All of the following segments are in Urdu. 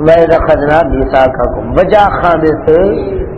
میں رکھنا نیسا کا وجہ خانے سے،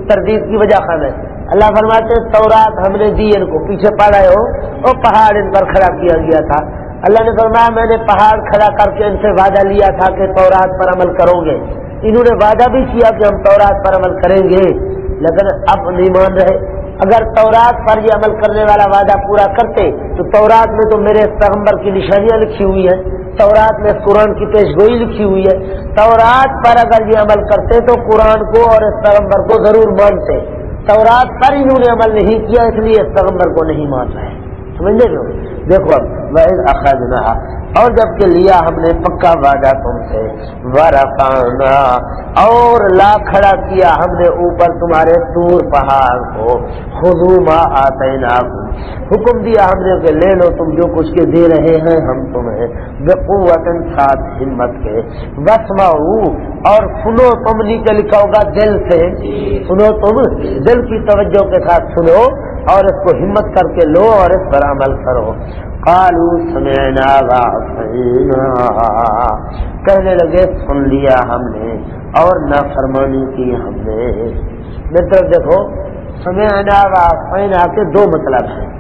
تردید کی وجہ خانے اللہ فرماتے تورات ہم نے دی، ان کو پیچھے پڑ ہو وہ۔ پہاڑ ان پر کھڑا کیا گیا تھا۔ اللہ نے فرمایا، میں نے پہاڑ کھڑا کر کے ان سے وعدہ لیا تھا کہ تورات پر عمل کرو گے۔ انہوں نے وعدہ بھی کیا کہ ہم تورات پر عمل کریں گے۔ لیکن اب نہیں مان رہے۔ اگر تورات پر یہ عمل کرنے والا وعدہ پورا کرتے، تو تورات میں تو میرے پیغمبر کی نشانیاں لکھی ہوئی ہیں، تورات میں قرآن کی پیش گوئی لکھی ہوئی ہے۔ تورات پر اگر یہ عمل کرتے تو قرآن کو اور اس پیغمبر کو ضرور مانتے۔ تورات پر انہوں نے عمل نہیں کیا، اس لیے اس پیغمبر کو نہیں مان رہے۔ سمجھنے لو دیکھو اب اخذنا اور جبکہ لیا ہم نے، پکا وعدہ تم سے۔ ورفانا اور لا کھڑا کیا ہم نے اوپر تمہارے دور پہاڑ کو۔ خزوما آتے حکم دیا ہم نے کہ لے لو تم جو کچھ کے دے رہے ہیں، ہم تمہیں۔ بے قوت ساتھ ہمت کے۔ بسما اور سنو تم نیچے لکھا ہوگا دل سے۔ سنو تم، دل کی توجہ کے ساتھ سنو۔ اور اس کو ہمت کر کے لو اور اس پر عمل کرو۔ کالو سمعنا وعصینا کہنے لگے، سن لیا ہم نے اور نافرمانی کی ہم نے۔ میری طرف دیکھو، سمعنا وعصینا کے دو مطلب ہیں۔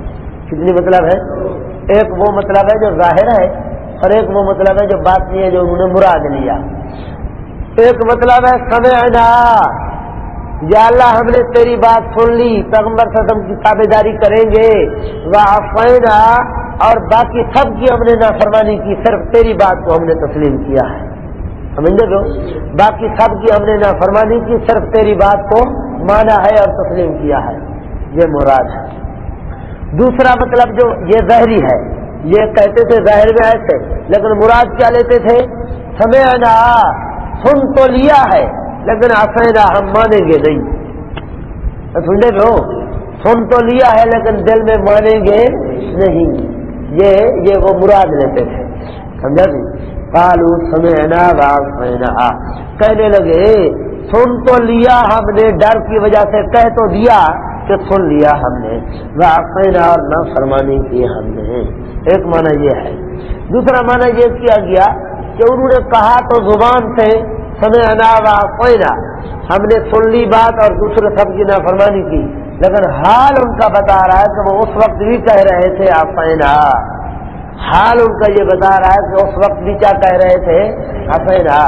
کتنی مطلب ہے ایک وہ مطلب ہے جو ظاہر ہے اور ایک وہ مطلب ہے جو بات نہیں ہے جو انہوں نے مراد لیا۔ ایک مطلب ہے سمعنا۔ یا اللہ ہم نے تیری بات سن لی، پیغمبر صدم کی تابے داری کریں گے۔ وہ اور باقی سب کی ہم نے نافرمانی کی، صرف تیری بات کو ہم نے تسلیم کیا ہے۔ سمجھے دو باقی سب کی ہم نے نافرمانی کی، صرف تیری بات کو مانا ہے اور تسلیم کیا ہے۔ یہ مراد ہے۔ دوسرا مطلب جو یہ ظاہری ہے، یہ کہتے تھے ظاہر میں ایسے لیکن مراد کیا لیتے تھے؟ سمے سن تو لیا ہے۔ لیکن آسائنا ہم مانیں گے نہیں۔ سننے ہو سن تو لیا ہے لیکن دل میں مانیں گے نہیں۔ یہ یہ وہ مراد لیتے تھے۔ سمجھا جی کالو سمعنا واسمعنا کہنے لگے، سن تو لیا ہم نے، ڈر کی وجہ سے کہہ تو دیا کہ سن لیا ہم نے۔ واسمعنا اور نہ فرمانی کی ہم نے۔ ایک معنی یہ ہے۔ دوسرا معنی یہ کیا گیا کہ انہوں نے کہا تو زبان سے سمعنا واسمعنا ہم نے سن لی بات اور دوسرے سب کی نافرمانی کی۔ لیکن حال ان کا بتا رہا ہے کہ وہ اس وقت بھی کہہ رہے تھے آفینا حال ان کا یہ بتا رہا ہے کہ اس وقت بھی کیا کہہ رہے تھے؟ آفینا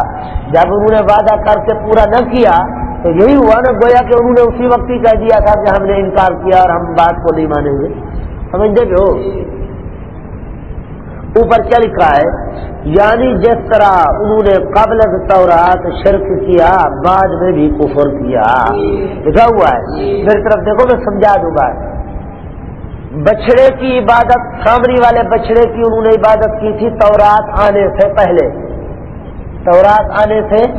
جب انہوں نے وعدہ کر کے پورا نہ کیا، تو یہی ہوا نا، گویا کہ انہوں نے اسی وقت ہی کہہ دیا تھا کہ ہم نے انکار کیا اور ہم بات کو نہیں مانیں گے۔ سمجھتے ہو؟ اوپر کیا لکھا ہے؟ یعنی جس طرح انہوں نے قبل تورات شرک کیا، بعد میں بھی کفر کیا۔ لکھا ہوا ہے۔ میری طرف دیکھو، میں سمجھا دوں گا بچڑے کی عبادت، سامری والے بچڑے کی انہوں نے عبادت کی تھی تورات آنے سے پہلے۔ تورات آنے سے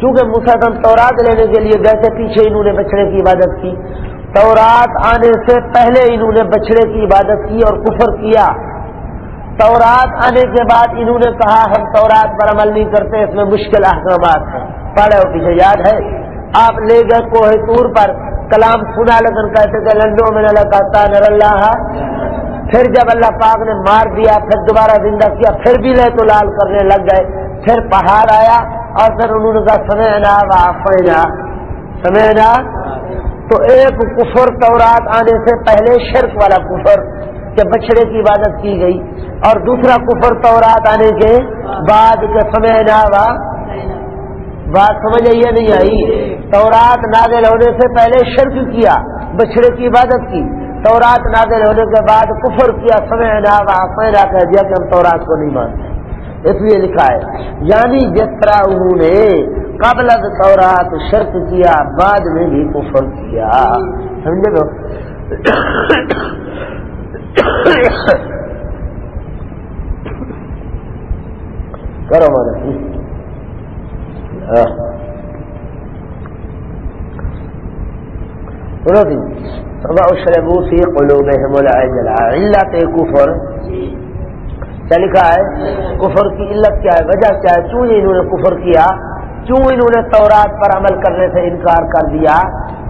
کیونکہ مسلم تورات لینے کے لیے گئے تھے، پیچھے انہوں نے بچڑے کی عبادت کی۔ تورات آنے سے پہلے انہوں نے بچڑے کی عبادت کی اور کفر کیا۔ تورات آنے کے بعد انہوں نے کہا ہم تورات پر عمل نہیں کرتے، اس میں مشکل احکامات ہیں۔ پڑھے ہو پیچھے یاد ہے؟ آپ لے گئے کوہ تور پر، کلام سنا لیکن کہتے تھے لنڈو میں کہتا نر اللہ پھر جب اللہ پاک نے مار دیا، پھر دوبارہ زندہ کیا، پھر بھی لے تو لال کرنے لگ گئے۔ پھر پہاڑ آیا اور پھر انہوں نے کہا سمے نا واپنا سمے نا تو ایک کفر تورات آنے سے پہلے شرک والا کفر۔ کہ بچڑے کی عبادت کی گئی اور دوسرا کفر تورات آنے کے بعد کے سمے نہ بات سمجھ آئی نہیں آئی؟ تورات نازل ہونے سے پہلے شرک کیا بچڑے کی عبادت کی۔ تورات نازل ہونے کے بعد کفر کیا، سمے نہ کہہ دیا کہ ہم تورات کو نہیں مانتے۔ اس لیے لکھا ہے یعنی جس طرح انہوں نے قبل تورات شرک کیا، بعد میں بھی کفر کیا۔ سمجھے لو کرو اشربو فی قلوبہم العجل، علت کفر۔ کیا لکھا ہے؟ کفر کی علت کیا ہے؟ وجہ کیا ہے؟ کیوں انہوں نے کفر کیا؟ کیوں انہوں نے تورات پر عمل کرنے سے انکار کر دیا؟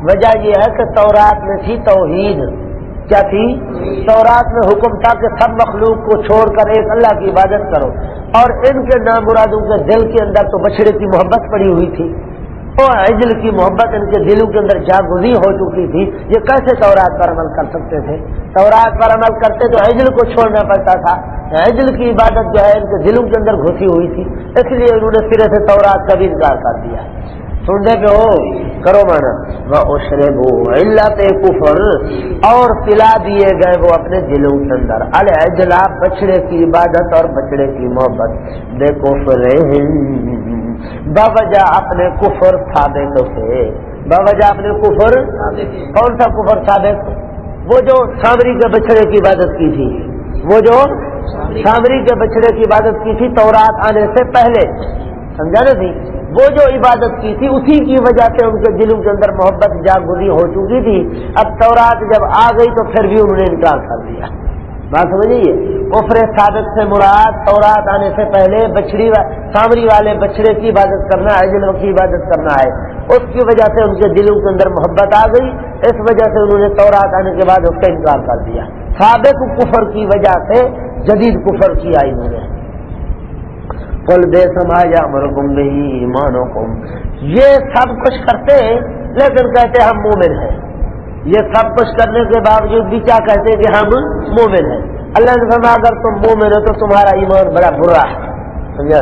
وجہ یہ ہے کہ تورات میں تھی توحید۔ کیا تھی؟ تورات میں حکم تھا کہ سب مخلوق کو چھوڑ کر ایک اللہ کی عبادت کرو۔ اور ان کے نام مرادوں کے دل کے اندر تو بچڑے کی محبت پڑی ہوئی تھی۔ اور عجل کی محبت ان کے دلوں کے اندر جاگزی ہو چکی تھی۔ یہ کیسے تورات پر عمل کر سکتے تھے؟ تورات پر عمل کرتے تو عجل کو چھوڑنا پڑتا تھا۔ عجل کی عبادت جو ہے ان کے دلوں کے اندر گھسی ہوئی تھی۔ اس لیے انہوں نے سرے سے تورات کا بھی انکار کر دیا۔ سننے پہ ہو، کرو مانا۔ وہ بو اللہ کفر اور پلا دیے گئے وہ اپنے دلوں کے اندر۔ الجلا بچڑے کی عبادت اور بچڑے کی محبت۔ دیکھو فرے باوجہ اپنے کفر ثابت سے۔ باوجہ اپنے کفر کون سا کفر ثابت؟ وہ جو سامری کے بچڑے کی عبادت کی تھی۔ وہ جو سامری کے بچڑے کی عبادت کی تھی تورات آنے سے پہلے۔ سمجھا نا تھی وہ جو عبادت کی تھی، اسی کی وجہ سے ان کے دلوں کے اندر محبت جاگزی ہو چکی تھی۔ اب تورات جب آ گئی تو پھر بھی انہوں نے انکار کر دیا۔ بات سمجھیے کفر صادق سے مراد تورات آنے سے پہلے بچڑی سامری والے بچڑے کی عبادت کرنا ہے جنوں کی عبادت کرنا ہے۔ اس کی وجہ سے ان کے دلوں کے اندر محبت آ گئی۔ اس وجہ سے انہوں نے تورات آنے کے بعد اس کا انکار کر دیا۔ سابق کفر کی وجہ سے جدید کفر کیا انہوں نے۔ پل بے سماجا مرکم نہیں ایمانوں کم یہ سب کچھ کرتے لیکن کہتے ہم مومن ہیں۔ یہ سب کچھ کرنے کے باوجود بھی کیا کہتے ہیں کہ ہم مومن ہیں؟ اللہ نے فرما اگر تم مومن ہو تو تمہارا ایمان بڑا برا ہے۔ سمجھا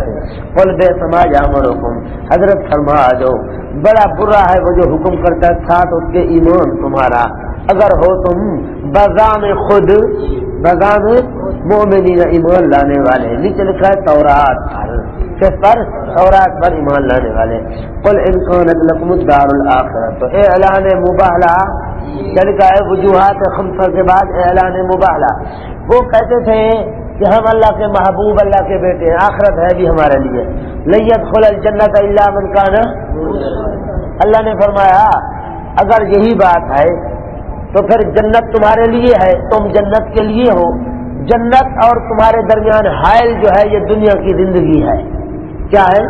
پل بے سماج امر حکم حضرت فرما جو، بڑا برا ہے وہ جو حکم کرتا ہے، ساتھ اس کے ایمان تمہارا۔ اگر ہو تم بغام خود بغام مومنین ایمان لانے والے، نیچے لکھا ہے تورات۔ پر کس پر تورات پر ایمان لانے والے۔ کل انکان لکم الدار الاخرت تو اے اعلان مباہلہ یعنی کا ہے وجوہات خمسہ کے بعد اعلان مباہلا وہ کہتے تھے کہ ہم اللہ کے محبوب، اللہ کے بیٹے ہیں، آخرت ہے بھی ہمارے لیے۔ لیت خل الجنت اللہ من کا اللہ نے فرمایا، اگر یہی بات ہے تو پھر جنت تمہارے لیے ہے، تم جنت کے لیے ہو۔ جنت اور تمہارے درمیان حائل جو ہے، یہ دنیا کی زندگی ہے۔ کیا ہے؟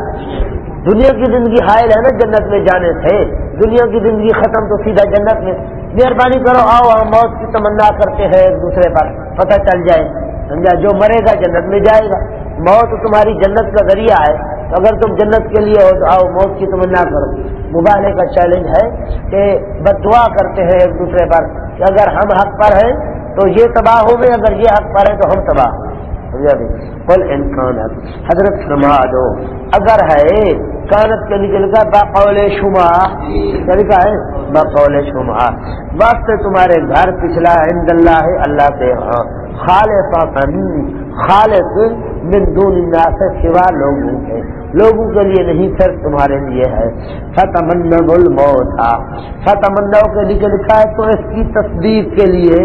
دنیا کی زندگی حائل ہے نا جنت میں جانے سے۔ دنیا کی زندگی ختم تو سیدھا جنت میں۔ مہربانی کرو، آؤ ہم موت کی تمنا کرتے ہیں ایک دوسرے پر۔ پتہ چل جائے۔ سمجھا؟ جو مرے گا جنت میں جائے گا۔ موت تمہاری جنت کا ذریعہ ہے۔ اگر تم جنت کے لیے ہو تو آؤ، موت کی تمنا کرو۔ مبالے کا چیلنج ہے کہ بد دعا کرتے ہیں ایک دوسرے پر کہ اگر ہم حق پر ہیں تو یہ تباہ ہو گئے، اگر یہ حق پر ہے تو ہم تباہ ہوں کل جی؟ انکانت حضرت فرما دو۔ اگر ہے، کانت کے نکل کا بقول شما طریقہ ہے؟ بقول شما وقت تمہارے گھر پچھلا عند اللہ ہے اللہ کے ہاں۔ خالص خالص من دون الناس سے سوا لوگوں کے۔ لوگوں کے لیے نہیں سر تمہارے لیے ہے۔ فتمن الموت۔ فتمنا کے لیے لکھا ہے، تو اس کی تصدیق کے لیے،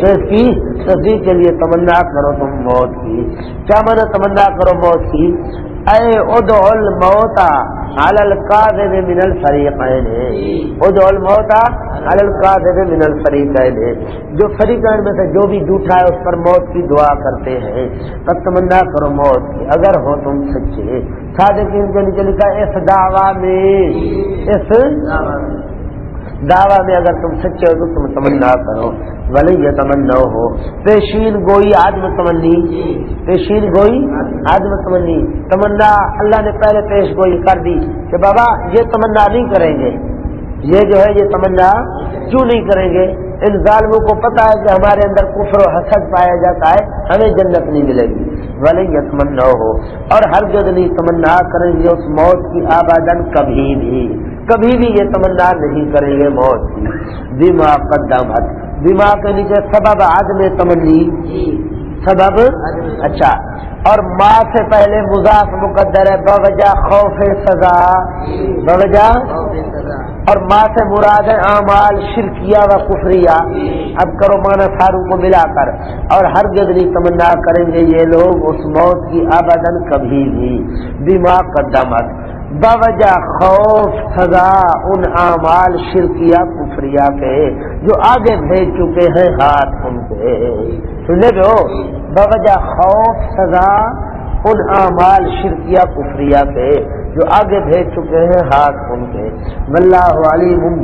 تو اس کی تصدیق کے لیے تمنا کرو تم موت کی۔ کیا من تمنا کرو موت کی؟ اے ادو الموتا القاذب من الفریقین. ادو الموتا القاذب من الفریقین. جو فریقین میں سے جو بھی جھوٹا ہے، اس پر موت کی دعا کرتے ہیں. تب تمنا کرو موت کی، اگر ہو تم سچے. صادقین کے نیچے لکھا اس دعوا میں، اس دعوی میں اگر تم سچے ہو تو تم تمنا کرو. بھلے یہ تمنا ہو پیشین گوئی آدم تمنی پیشین گوئی آدم تمنی تمنا اللہ نے پہلے پیش گوئی کر دی کہ بابا یہ تمنا نہیں کریں گے. یہ جو ہے یہ تمنا کیوں نہیں کریں گے؟ ان ظالموں کو پتا ہے کہ ہمارے اندر کفر و حسد پایا جاتا ہے، ہمیں جنت نہیں ملے گی. بھلے یہ تمنا ہو اور ہر جگہ نہیں تمنا کریں گے، اس موت کی آبادن کبھی بھی کبھی بھی یہ تمنا نہیں کریں گے موت کی. دماغ قدامت دماغ کے نیچے سبب آدمی تمنی سبب اچھا۔ اور ماں سے پہلے مذاق مقدر ہے بوجہ خوف سزا بوجہ اور ماں سے مراد ہے اعمال شرکیہ و کفریہ۔ اب کرو مانا ساروں کو ملا کر اور ہر گدری تمنا کریں گے یہ لوگ اس موت کی آبادن کبھی بھی۔ دماغ قدامت باوجہ خوف سزا ان اعمال شرکیہ کفریا کے جو آگے بھیج چکے ہیں ہاتھ ان کے۔ سننے گے باوجہ خوف، سزا، ان اعمال شرکیہ کفریا کے جو آگے بھیج چکے ہیں، ہاتھ ان کے۔ اللہ علیم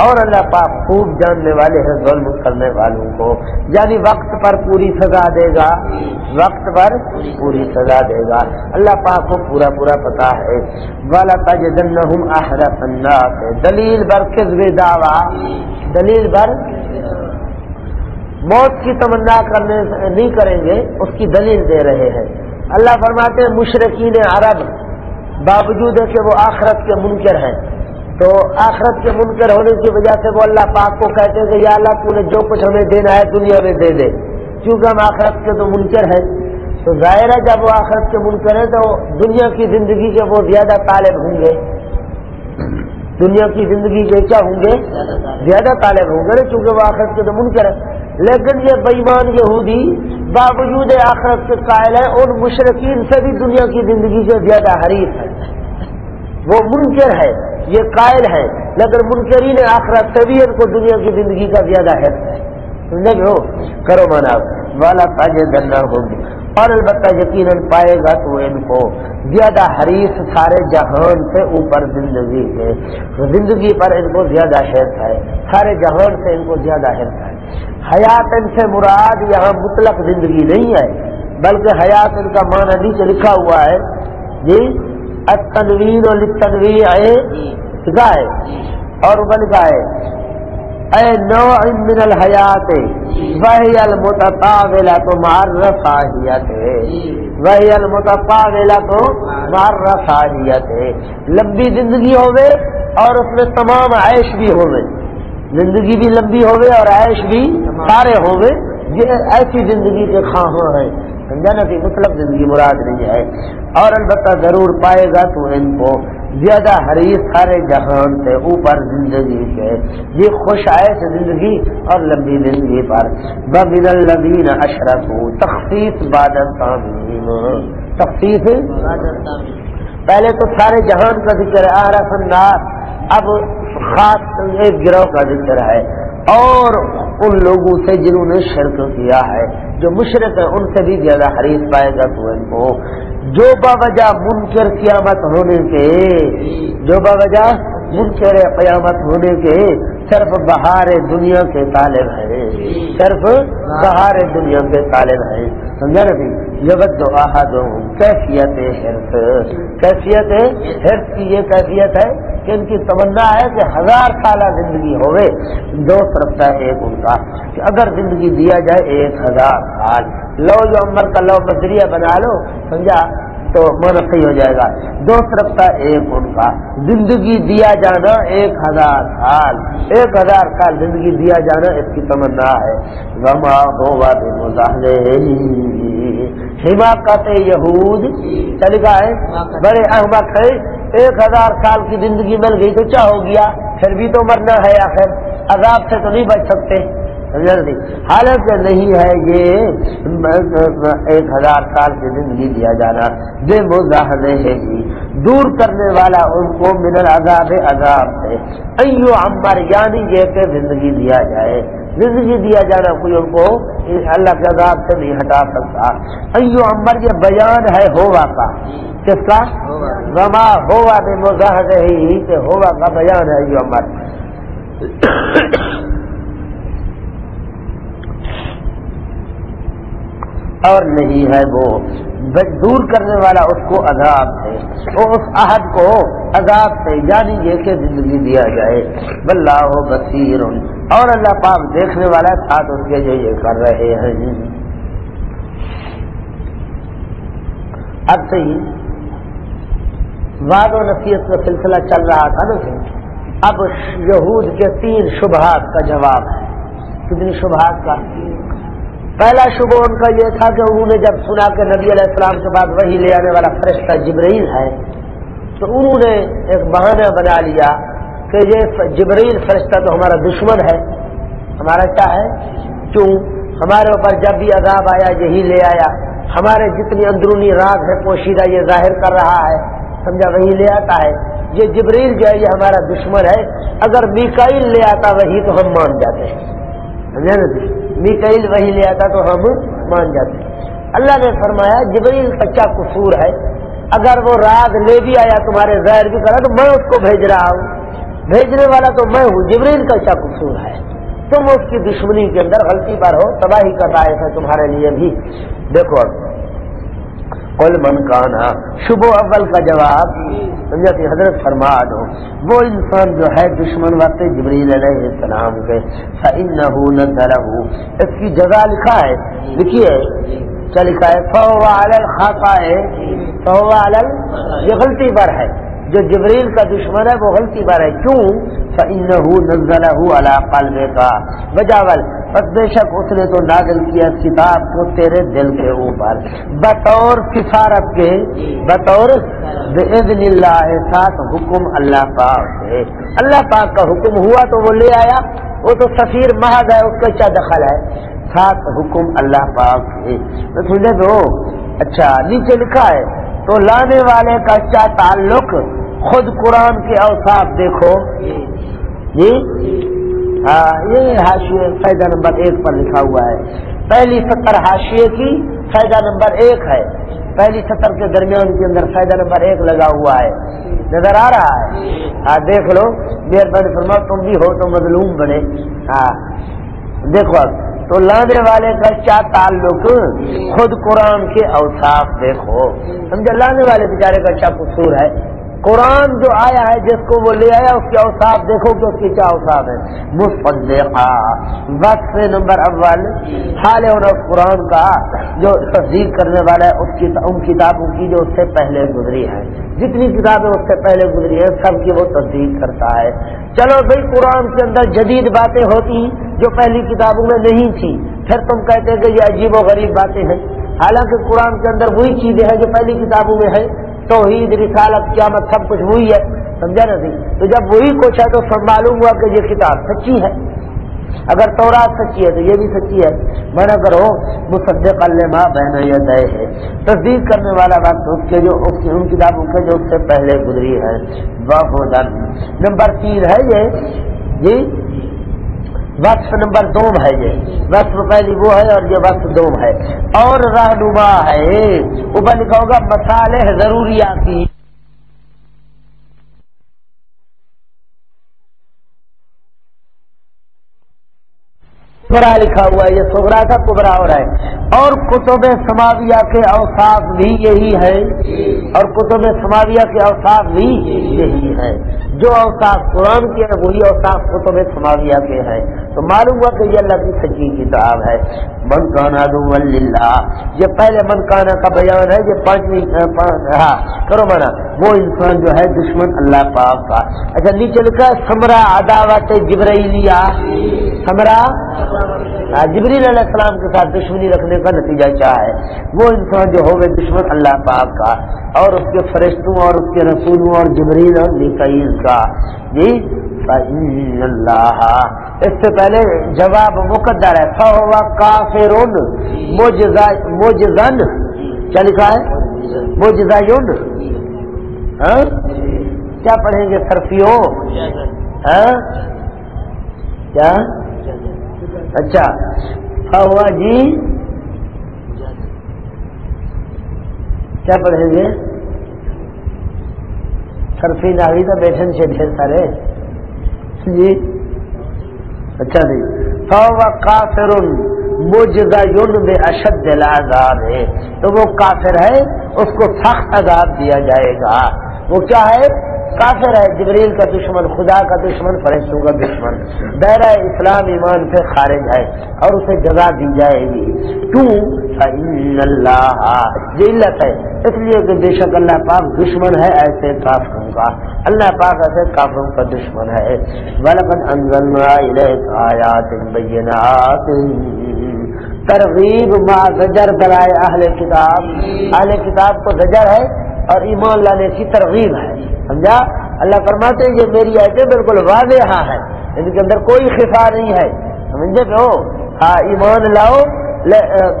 اور اللہ پاک خوب جاننے والے ہیں، ظلم کرنے والوں کو۔ یعنی وقت پر پوری سزا دے گا۔ وقت پر پوری سزا دے گا۔ اللہ پاک کو پورا پورا پتا ہے۔ والا تجدنہم احرف الناس۔ دلیل بر کذب دعوی۔ دلیل بر موت کی تمنا کرنے نہیں کریں گے، اس کی دلیل دے رہے ہیں۔ اللہ فرماتے ہیں مشرقین عرب باوجود ہے کہ وہ آخرت کے منکر ہیں۔ تو آخرت کے منکر ہونے کی وجہ سے وہ اللہ پاک کو کہتے ہیں کہ یا اللہ، تو نے جو کچھ ہمیں دینا ہے دنیا میں دے دے۔ کیونکہ ہم آخرت کے تو منکر ہیں، تو ظاہر ہے جب وہ آخرت کے منکر ہیں تو دنیا کی زندگی کے وہ زیادہ طالب ہوں گے۔ دنیا کی زندگی کے کیا ہوں گے؟ زیادہ طالب ہوں گے، چونکہ وہ آخرت کے تو منکر ہیں۔ لیکن یہ بےمان یہودی باوجود آخرت کے قائل ہے ان مشرقین سے بھی دنیا کی زندگی سے زیادہ حریف ہے وہ منکر ہے یہ قائل ہے لیکن منکرین آخرت سے بھی ان کو دنیا کی زندگی کا زیادہ ہے۔ سمجھے کرو مانا۔ والا تاجے دنڈا ہوگی اور البتہ یقیناً پائے گا تو ان کو۔ زیادہ حریف سارے جہان سے اوپر زندگی ہے۔ زندگی پر ان کو زیادہ حیرت ہے۔ سارے جہان سے ان کو زیادہ حیرت ہے۔ حیات ان سے مراد یہاں مطلق زندگی نہیں ہے بلکہ حیات ان کا معنی نیچے لکھا ہوا ہے۔ جی تنویر اور تنویر ہے اور لکھا ہے اے نو من الحیات، وہی المتطاولہ تو معرف آہیت ہے وہی المتطاولہ تو معرف آہیت ہے لمبی زندگی ہوئے اور اس میں تمام عیش بھی ہوئے زندگی بھی لمبی ہوئے اور عیش بھی سارے ہوئے یہ ایسی زندگی کے خواہاں ہیں۔ سمجھا نا کہ مطلب زندگی مراد نہیں ہے۔ اور البتہ ضرور پائے گا تو ان کو۔ زیادہ حریف سارے جہان سے اوپر زندگی کے یہ خوش آئے سے زندگی اور لمبی زندگی پر۔ ببن البین اشرف تخصیص بادل تعمیم تخصیص پہلے تو سارے جہان کا ذکر ہے آرف النار اب خاص ایک گروہ کا ذکر ہے۔ اور ان لوگوں سے جنہوں نے شرک کیا ہے، جو مشرق ہے ان سے بھی زیادہ حریف پائے گا تو ان کو۔ جو باوجہ منکر قیامت ہونے کے جو باوجہ منکر قیامت ہونے کے صرف بہار دنیا کے طالب ہیں۔ صرف بہار دنیا کے طالب ہیں۔ سمجھا نا یبد احد کیفیت ہرس کیفیت ہرس کی یہ کیفیت ہے کہ ان کی تمنا ہے کہ ہزار سالہ زندگی ہوئے، دو طرف ایک ان کا۔ کہ اگر زندگی دیا جائے ایک ہزار سال۔ لو جو عمر کا لو بذریعہ بنا لو۔ سمجھا؟ تو من ہو جائے گا۔ دو طرف کا ایک ان کا۔ زندگی دیا جانا ایک ہزار سال۔ ایک ہزار سال زندگی دیا جانا اس کی تمنا ہے۔ وما ہوا حماقت یہود۔ چل گا ہے بڑے احمد ہے ایک ہزار سال کی زندگی مل گئی تو کیا ہو گیا، پھر بھی تو مرنا ہے آخر۔ عذاب سے تو نہیں بچ سکتے۔ حالانکہ نہیں ہے یہ ایک ہزار سال کی زندگی دیا جانا۔ بے مظاہرے ہے گی دور کرنے والا ان کو من العذاب عذاب سے ایو عمر یعنی یہ کہ زندگی دیا جائے۔ زندگی دیا جانا کوئی ان کو اللہ کے عذاب سے نہیں ہٹا سکتا۔ ایو عمر، یہ بیان ہے ہوا کا۔ کس کا؟ وما ہوا بے مظاہرے ہی کہ ہوا کا بیان ہے ایو عمر۔ اور نہیں ہے وہ۔ دور کرنے والا اس کو عذاب ہے۔ وہ اس عہد کو عذاب سے یعنی یہ کہ زندگی دیا جائے۔ بلّہ ہو بصیر۔ اور اللہ پاک دیکھنے والا ساتھ اس کے جو یہ کر رہے ہیں۔ اب سے ہی واد و نصیحت کا سلسلہ چل رہا تھا نا اب یہود کے تین شبہات کا جواب ہے۔ کتنی شبہات کا؟ پہلا شبہ ان کا یہ تھا کہ انہوں نے جب سنا کہ نبی علیہ السلام کے بعد وہی لے آنے والا فرشتہ جبرائیل ہے، تو انہوں نے ایک بہانہ بنا لیا کہ یہ جبرائیل فرشتہ تو ہمارا دشمن ہے۔ ہمارا کیا ہے؟ کیوں؟ ہمارے اوپر جب بھی عذاب آیا، یہی لے آیا۔ ہمارے جتنی اندرونی راگ ہے، پوشیدہ یہ ظاہر کر رہا ہے۔ سمجھا؟ وہی لے آتا ہے۔ یہ جبریل جو ہے، یہ ہمارا دشمن ہے۔ اگر میکائل لے آتا وہی تو ہم مان جاتے ہیں۔ میکیل وہی لے آتا تو ہم مان جاتے اللہ نے فرمایا، جبریل سچا قصور ہے۔ اگر وہ رات لے بھی آیا تمہارے ظاہر بھی کرا تو میں اس کو بھیج رہا ہوں۔ بھیجنے والا تو میں ہوں۔ جبریل کا کیا قصور ہے۔ تم اس کی دشمنی کے اندر غلطی پر ہو، تباہی کر رہا ہے تمہارے لیے بھی۔ دیکھو کل من کانا ہاں، شبو اول کا جواب سمجھا کہ حضرت فرما دو۔ وہ انسان جو ہے دشمن وقت جبریل علیہ السلام کے اس کی جگہ لکھا ہے۔ لکھیے، کیا لکھا ہے؟ خاکا ہے یہ غلطی پر ہے۔ جو جبریل کا دشمن ہے وہ غلطی پر ہے۔ کیوں؟ نزلہ علی قلبے کا بجاول، بس بے شک اس نے تو نازل کیا کتاب کو تیرے دل کے اوپر۔ بطور سفارت کے، بطور بزن اللہ ساتھ حکم اللہ پاک سے۔ اللہ پاک کا حکم ہوا تو وہ لے آیا۔ وہ تو سفیر محض ہے، اس کا کیا دخل ہے؟ ساتھ حکم اللہ پاک سے تو سنجھے تو اچھا نیچے لکھا ہے، تو لانے والے کا کیا تعلق؟ خود قرآن کے اوساف دیکھو۔ جی؟ ہاں یہ حاشیے، فائدہ نمبر ایک پر لکھا ہوا ہے۔ پہلی ستر حاشیے کی فائدہ نمبر ایک ہے۔ پہلی ستر کے درمیان کے اندر فائدہ نمبر ایک لگا ہوا ہے۔ نظر آ رہا ہے؟ ہاں دیکھ لو۔ مہربانی فرما تم بھی ہو تو مظلوم بنے۔ ہاں دیکھو اب۔ تو لانے والے کا کیا تعلق؟ خود قرآن کے اوساف دیکھو۔ سمجھا؟ لانے والے بیچارے کا کیا قصور ہے؟ قرآن جو آیا ہے، جس کو وہ لے آیا، اس کے اوساف دیکھو کہ اس کی کیا اوساف ہے۔ مصدقہ وقت نمبر اول، حال اور قرآن کا جو تصدیق کرنے والا ہے، اس کی ان کتابوں کی جو اس سے پہلے گزری ہے۔ جتنی کتابیں اس سے پہلے گزری ہیں، سب کی وہ تصدیق کرتا ہے۔ چلو بھائی، قرآن کے اندر جدید باتیں ہوتی جو پہلی کتابوں میں نہیں تھی۔ پھر تم کہتے کہ یہ عجیب و غریب باتیں ہیں۔ حالانکہ قرآن کے اندر وہی چیزیں ہیں جو پہلی کتابوں میں ہے توحید، رسالت، قیامت سب کچھ وہی ہے، سمجھا نا سی تو جب وہی کچھ ہے تو سب معلوم ہوا کہ یہ کتاب سچی ہے۔ اگر تورات سچی ہے تو یہ بھی سچی ہے۔ میں کرو مصدق ماں بہن یا دے ہے۔ تصدیق کرنے والا بات اس کے جو اس کی ان کتابوں کے جو اس سے پہلے گزری ہے۔ بہت نمبر تین ہے یہ جی وقف نمبر دوم ہے یہ۔ وقف پہلی وہ ہے اور یہ وقف دوم ہے۔ اور رہنما ہے۔ اوپر لکھا ہوگا مسالے ضروریات کی۔ لکھا ہوا ہے، یہ سبرا کا کبرا ہو رہا ہے۔ اور کتب سماویہ کے اوساف بھی یہی ہے اور کتب سماویہ کے اوساف بھی یہی ہے جو اوساف قرآن کے ہیں، وہی اوساف کتب سماویہ کے ہیں۔ تو معلوم ہوا کہ یہ اللہ کی سچی کتاب ہے۔ من کانا دو یہ پہلے من کانا کا بیان ہے، یہ پانچویں ہاں۔ کرو مانا وہ انسان جو ہے دشمن اللہ پاک کا۔ اچھا نیچے لکھا سمرا عداوت جبرائیلیا سمرا؟ ہاں، جبریل علیہ السلام کے ساتھ دشمنی رکھنے کا نتیجہ کیا ہے؟ وہ انسان جو ہوگا دشمن اللہ پاک کا۔ اور اس کے فرشتوں اور اس کے رسولوں اور جبریل اور نکیز کا۔ جی اللہ اس سے پہلے جواب مقدر ہے۔ فہوا کافرون موجزن کیا لکھا ہے؟ موجزا ہاں؟ کیا پڑھیں گے سرفیوں ہاں؟ کیا؟ اچھا۔ ہاں ہوا جی؟ کیا پڑھیں گے؟ سرفی ناوی کا بیٹھن سے ڈھیر سارے۔ جی؟ اچھا جی۔ فوا کافر مجزا یون بے اشد العذاب۔ ہے تو وہ کافر ہے، اس کو سخت عذاب دیا جائے گا۔ وہ کیا ہے؟ کافر ہے، جبریل کا دشمن، خدا کا دشمن، فرشتوں کا دشمن۔ دائرہ اسلام ایمان سے خارج ہے اور اسے جگہ دی جائے گی۔ تو اللہ علت ہے۔ اس لیے کہ بے شک اللہ پاک دشمن ہے ایسے کافروں کا۔ اللہ پاک ایسے کافروں کا دشمن ہے۔ آیات بینات ترغیب ما زجر برائے اہل کتاب۔ اہل کتاب کو زجر ہے اور ایمان لانے کی ترغیب ہے۔ سمجھا؟ اللہ فرماتے ہیں یہ میری ایسے بالکل واضح ہاں ہے ان کے اندر کوئی خفا نہیں ہے۔ سمجھے کہ ہاں ایمان لاؤ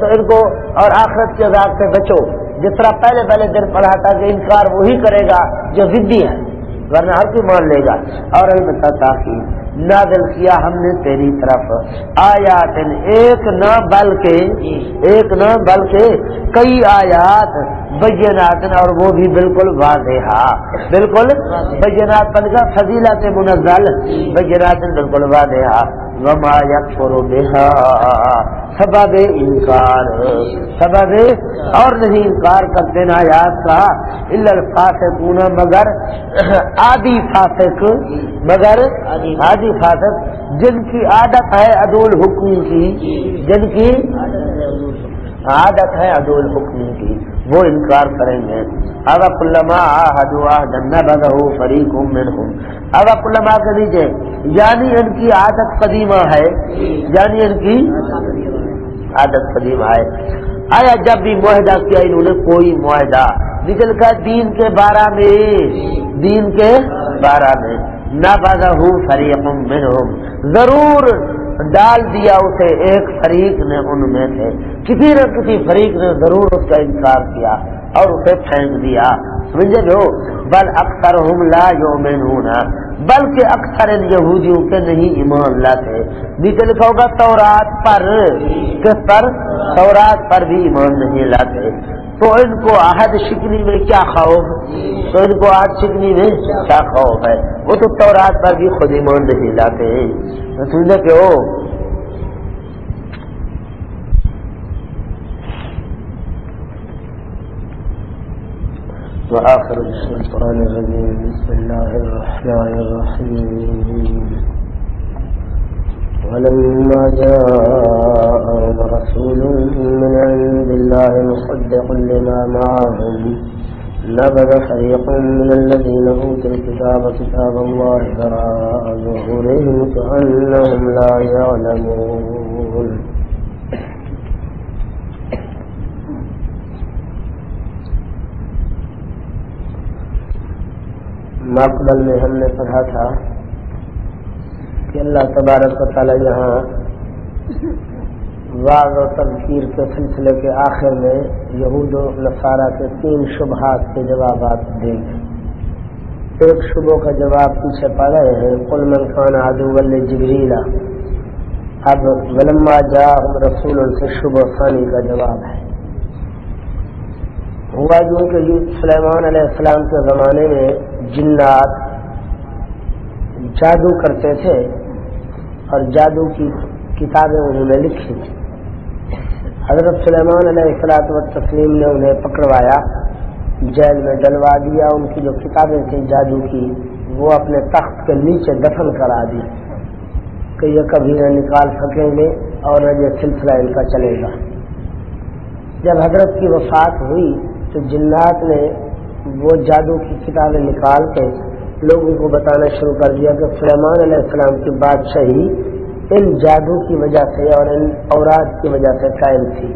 تو ان کو اور آخرت کے عذاب سے بچو۔ جس طرح پہلے پہلے دن پڑھا تھا کہ انکار وہی کرے گا جو ضدی ہے، ورنہ ہر کوئی مان لے گا۔ اور البتہ تاخیر نازل کیا ہم نے تیری طرف۔ آیات ایک نہ بلکہ ایک نہ بلکہ کئی آیات بینات اور وہ بھی بالکل واضح بالکل بینات بن کا فضیلت منزل۔ بینات بالکل واضح وما یکفر بہا۔ سبب انکار۔ سبب اور نہیں انکار کرتے نا یاد کا۔ الفاظ مگر آدھی فاسق۔ مگر آدھی فاسق جن کی عادت ہے عدول حکم کی، جن کی عادت ہے عدول حکم کی، وہ انکار کریں گے۔ اب علما جنا بدہ فریق اب علما کے نیچے یعنی ان کی عادت قدیمہ ہے یعنی ان کی عادت قدیمہ ہے۔ آیا جب بھی معاہدہ کیا انہوں نے؟ کوئی معاہدہ۔ نکل کا دین کے بارہ میں، دین کے بارہ میں۔ نہ بدہ فریق منہم۔ ضرور ڈال دیا اسے ایک فریق نے ان میں سے۔ کسی نہ کسی فریق نے ضرور اس کا انکار کیا اور اسے پھینک دیا۔ سمجھے جو؟ بل اکثر ہم لا یومن بلکہ اکثر ان یہودیوں کے نہیں ایمان لاتے۔ نیچے لکھا ہوگا تورات پر۔ کس پر؟ تورات پر بھی ایمان نہیں لاتے۔ تو ان کو عہد شکنی میں کیا خوف؟ تو ان کو عہد شکنی میں کیا خوف ہے؟ وہ تو تورات پر بھی خود ایمان نہیں لاتے ہیں۔ سمجھے کہ ہو وآخر الشيطان الرجيم بسم الله الرحمن الرحيم ولما جاءهم رسول من عند الله مصدق لما معهم، نبذ فريق من الذين أوتوا الكتاب كتاب الله فراء ظهورهم كأنهم لا يعلمون. مقبل میں ہم نے پڑھا تھا کہ اللہ تبارک و تعالی یہاں واض و تذکیر کے سلسلے کے آخر میں یہود و نصارہ کے تین شبہات کے جوابات دیں گے۔ ایک شبوں کا جواب پیچھے پا رہے ہیں کل من خان آدو جبریلا اب ولما جا رسول سے شبہ خانی کا جواب ہے۔ ہوا جو کہ سلیمان علیہ السلام کے زمانے میں جنات جادو کرتے تھے اور جادو کی کتابیں انہوں نے لکھی حضرت سلیمان علیہ السلاط و تسلیم نے انہیں پکڑوایا، جیل میں ڈلوا دیا، ان کی جو کتابیں تھیں جادو کی، وہ اپنے تخت کے نیچے دفن کرا دی کہ یہ کبھی نہ نکال سکیں گے اور نہ یہ سلسلہ ان کا چلے گا۔ جب حضرت کی وفات ہوئی تو جنات نے وہ جادو کی کتابیں نکال کے لوگوں کو بتانا شروع کر دیا کہ سلیمان علیہ السلام کی بادشاہی ان جادو کی وجہ سے اور ان اوراد کی وجہ سے قائم تھی۔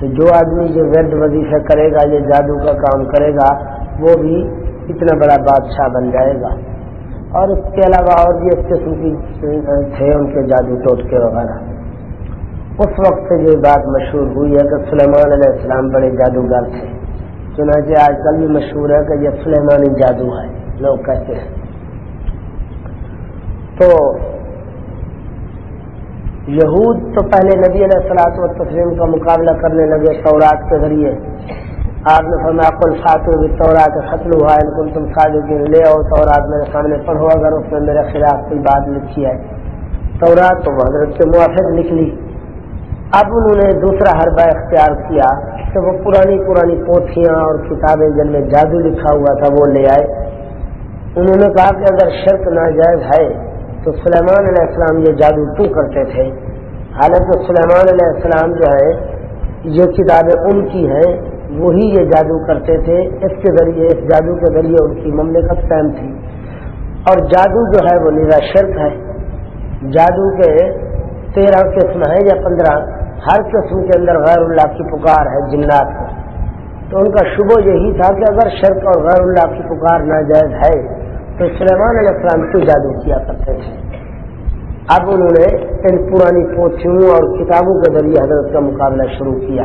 تو جو آدمی یہ ورد وظیفہ کرے گا، یہ جادو کا کام کرے گا، وہ بھی اتنا بڑا بادشاہ بن جائے گا۔ اور اس کے علاوہ اور بھی اس قسم کی تھے ان کے جادو ٹوٹکے وغیرہ۔ اس وقت سے یہ بات مشہور ہوئی ہے کہ سلیمان علیہ السلام بڑے جادوگر تھے۔ چنانچہ آج کل بھی مشہور ہے کہ یہ سلیمانی جادو ہے۔ لوگ کہتے ہیں۔ تو یہود تو پہلے نبی علیہ السلاط و تسلیم کا مقابلہ کرنے لگے تورات کے ذریعے۔ آپ نے فرمایا کل ساتھ تورات فتل ہوا ان تم صادقین۔ لے آؤ تورات میرے سامنے، پڑھو اگر اس میں میرے خلاف کوئی بات لکھی ہے۔ تورات تو حضرت کے موافق نکلی۔ اب انہوں نے دوسرا حربہ اختیار کیا کہ وہ پرانی پرانی پوتھیاں اور کتابیں جن میں جادو لکھا ہوا تھا، وہ لے آئے۔ انہوں نے کہا کہ اگر شرک ناجائز ہے تو سلیمان علیہ السلام یہ جادو کیوں کرتے تھے؟ حالانکہ سلیمان علیہ السلام جو ہے یہ کتابیں ان کی ہیں، وہی یہ جادو کرتے تھے۔ اس کے ذریعے، اس جادو کے ذریعے ان کی مملکت قائم تھی۔ اور جادو جو ہے، وہ نیرا شرک ہے۔ جادو کے تیرہ قسم ہے یا پندرہ، ہر قسم کے اندر غیر اللہ کی پکار ہے، جنات کو تو ان کا شبہ یہی تھا کہ اگر شرک اور غیر اللہ کی پکار ناجائز ہے تو سلیمان علیہ السلام کیوں جادو کیا کرتے تھے۔ اب انہوں نے ان پرانی پوتھیوں اور کتابوں کے ذریعے حضرت کا مقابلہ شروع کیا۔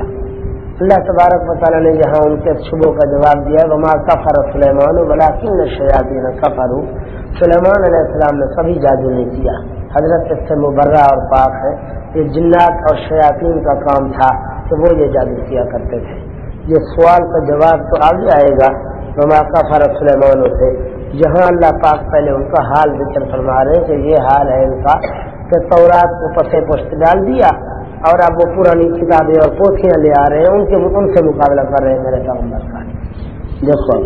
اللہ تبارک و تعالیٰ نے جہاں ان کے شبوں کا جواب دیا، وما کفر سلیمان ولاکن شیاتی نہ کفر سلیمان علیہ السلام نے کبھی جادو نہیں کیا۔ حضرت اس سے مبرہ اور پاک ہے۔ یہ جنات اور شیاطین کا کام تھا کہ وہ یہ جادو کیا کرتے تھے۔ یہ سوال کا جواب تو آگے آئے گا۔ مما کا فرق سلیمان سے جہاں اللہ پاک پہلے ان کا حال ذکر فرما رہے کہ یہ حال ہے ان کا کہ تورات کو پسے پشت ڈال دیا اور اب وہ پرانی کتابیں اور پوتھیاں لے آ رہے ہیں ان کے ان سے مقابلہ کر رہے ہیں میرے پیغمبر کا۔ دیکھو۔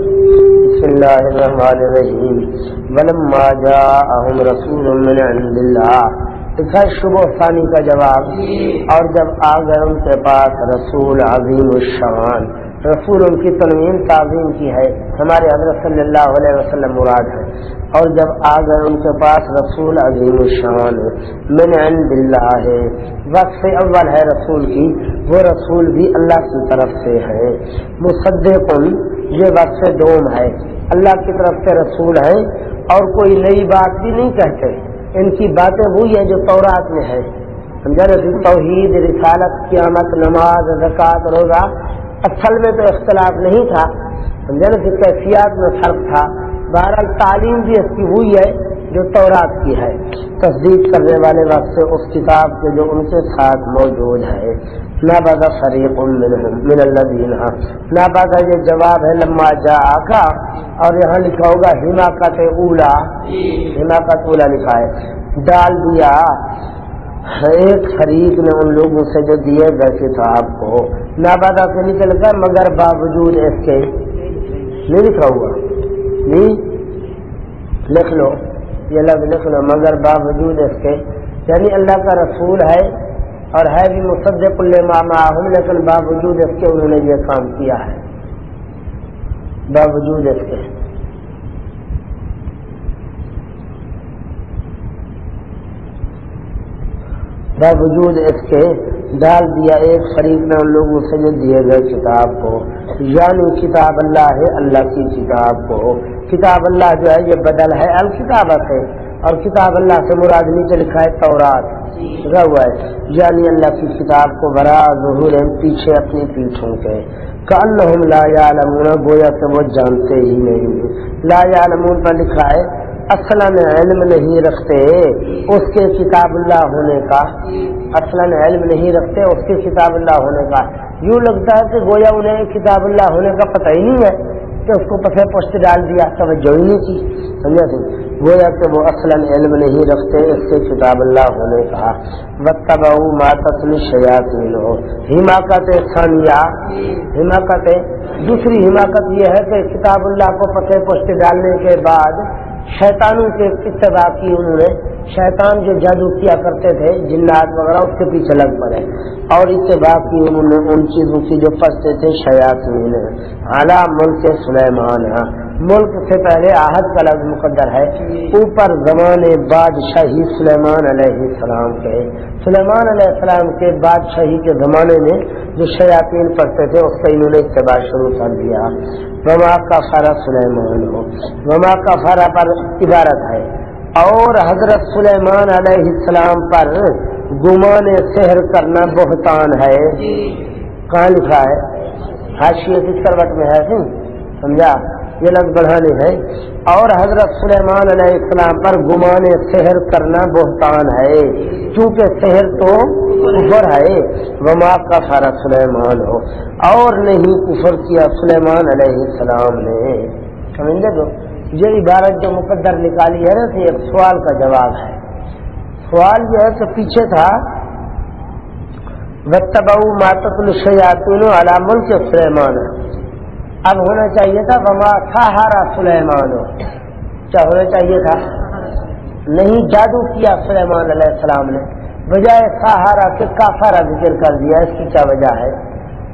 بسم اللہ الرحمن الرحیم۔ ولما جاءهم رسول من عند اللہ۔ لکھا شبہ ثانی کا جواب۔ اور جب آ گئے ان کے پاس رسول عظیم الشان۔ رسول ان کی تنوین تعظیم کی ہے۔ ہمارے حضرت صلی اللہ علیہ وسلم مراد ہے اور جب آ گئے ان کے پاس رسول عظیم الشان من عند اللہ ہے وقت اول ہے رسول کی، وہ رسول بھی اللہ کی طرف سے ہے۔ مصدق یہ وقت دوم ہے۔ اللہ کی طرف سے رسول ہے اور کوئی نئی بات بھی نہیں کہتے۔ ان کی باتیں وہی ہیں جو تورات میں ہے سمجھا نا توحید، رسالت، قیامت، نماز زکات روزہ۔ اصل میں تو اختلاف نہیں تھا سمجھا نا صرف کیفیات میں فرق تھا۔ بہرحال تعلیم بھی اس کی ہوئی ہے، جو تورات کی ہے۔ تصدیق کرنے والے وقت سے اس کتاب کے جو ان کے ساتھ موجود ہے۔ نہ بادا فریق من اللہ نہ بادا یہ جواب ہے، لما جا کا اور یہاں لکھا ہوگا، حماقت اولا۔ حماقت اولا لکھا ہے۔ ڈال دیا۔ ایک فریق نے ان لوگوں سے جو دیے گئے کتاب کو نہ بادا سے نکل کر مگر باوجود اس کے نہیں لکھا ہوا۔ نہیں؟ لکھ لو، یہ لفظ لکھ لو، مگر باوجود اس کے۔ یعنی اللہ کا رسول ہے اور ہے بھی مصدق ماما ہوں لیکن باوجود اس کے انہوں نے یہ کام کیا ہے۔ باوجود اس کے۔ باوجود اس کے ڈال دیا ایک فریق نے ان لوگوں سے جو دیے گئے کتاب کو یعنی کتاب اللہ ہے، اللہ کی کتاب کو۔ کتاب اللہ جو ہے، یہ بدل ہے، الکتابت ہے۔ اور کتاب اللہ سے مراد نیچے لکھا ہے تورات۔ ہوا ہے یعنی اللہ کی کتاب کو برا ظہور پیچھے اپنی پیٹھوں کے۔ کل لا یعلمون، گویا کہ وہ جانتے ہی نہیں۔ لا یعلمون پر لکھا ہے اصلا علم نہیں رکھتے اس کے کتاب اللہ ہونے کا۔ اصلا علم نہیں رکھتے اس کے کتاب اللہ ہونے کا۔ یوں لگتا ہے کہ گویا انہیں کتاب اللہ ہونے کا پتہ ہی نہیں ہے کہ اس کو پسے پوسٹ ڈال دیا، توجہ ہی نہیں کی۔ سمجھا سی گویا کہ وہ اصلا علم نہیں رکھتے اس کے کتاب اللہ ہونے کا۔ بتب ماتل شیاتی ہو حماقت ثانیہ۔ حماقت، دوسری حماقت یہ ہے کہ کتاب اللہ کو پسے پوسٹ ڈالنے کے بعد شیطانوں کے اتباع کی انہوں نے شیطان جو جادو کیا کرتے تھے، جنات وغیرہ، اس کے پیچھے لگ پڑے۔ اور اتباع کی انہوں نے ان چیزوں کی جو پستے تھے، شیاطین۔ اعلیٰ ملک سلیمان ملک سے پہلے آہد کا لفظ مقدر ہے۔ اوپر زمانے بادشاہی سلیمان علیہ السلام کے۔ سلیمان علیہ السلام کے بادشاہی کے زمانے میں جو شیاطین پڑھتے تھے اس کا انہوں نے اتباع شروع کر دیا۔ وما کا فرا سلیمان ہو۔ وما کا فرا پر عبارت ہے۔ اور حضرت سلیمان علیہ السلام پر گمان سحر کرنا بہتان ہے۔ کہاں لکھا ہے؟ حاشیے کی کروٹ میں ہے سمجھا؟ یہ لفظ بڑھانے ہیں۔ اور حضرت سلیمان علیہ السلام پر گمان سحر کرنا بہتان ہے۔ کیونکہ سحر تو کفر ہے۔ وما کا سارا سلیمان ہو۔ اور نہیں کفر کیا سلیمان علیہ السلام نے۔ سمجھے تو؟ یہ عبارت جو مقدر نکالی ہے نا ایک سوال کا جواب ہے۔ سوال یہ ہے کہ پیچھے تھا وتبا ماتت الشیاتین علام کے سلیمان اب ہونا چاہیے تھا وما سہارا سلیمان۔ کیا ہونا چاہیے تھا۔ نہیں، جادو کیا سلیمان علیہ السلام نے۔ بجائے سہارا کے کافارا ذکر کر دیا، اس کی کیا وجہ ہے؟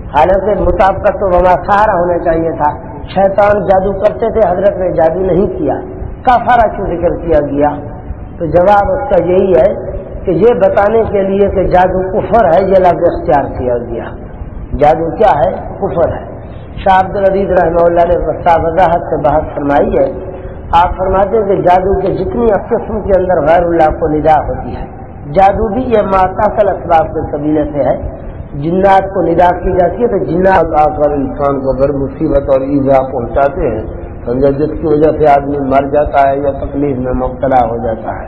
حالانکہ مطابقت تو وما سہارا ہونا چاہیے تھا۔ شیطان جادو کرتے تھے، حضرت نے جادو نہیں کیا۔ کافارا کیوں ذکر کیا گیا؟ تو جواب اس کا یہی ہے کہ یہ بتانے کے لیے کہ جادو کفر ہے، یہ لفظ اختیار کیا گیا۔ جادو کیا ہے؟ کفر ہے۔ شاہ عبد العزیز رحمہ اللہ نے وضاحت سے بحث فرمائی ہے، آپ فرماتے ہیں کہ جادو کے جتنی قسم کے اندر غیر اللہ کو ندا ہوتی ہے۔ جادو بھی یہ ماتاثل اسباب کے قبیلے سے ہے۔ جنات کو ندا کی جاتی ہے تو جنات آ کر انسان کو اگر مصیبت اور ایزا پہنچاتے ہیں۔ سمجھا، جس کی وجہ سے آدمی مر جاتا ہے یا تکلیف میں مبتلا ہو جاتا ہے۔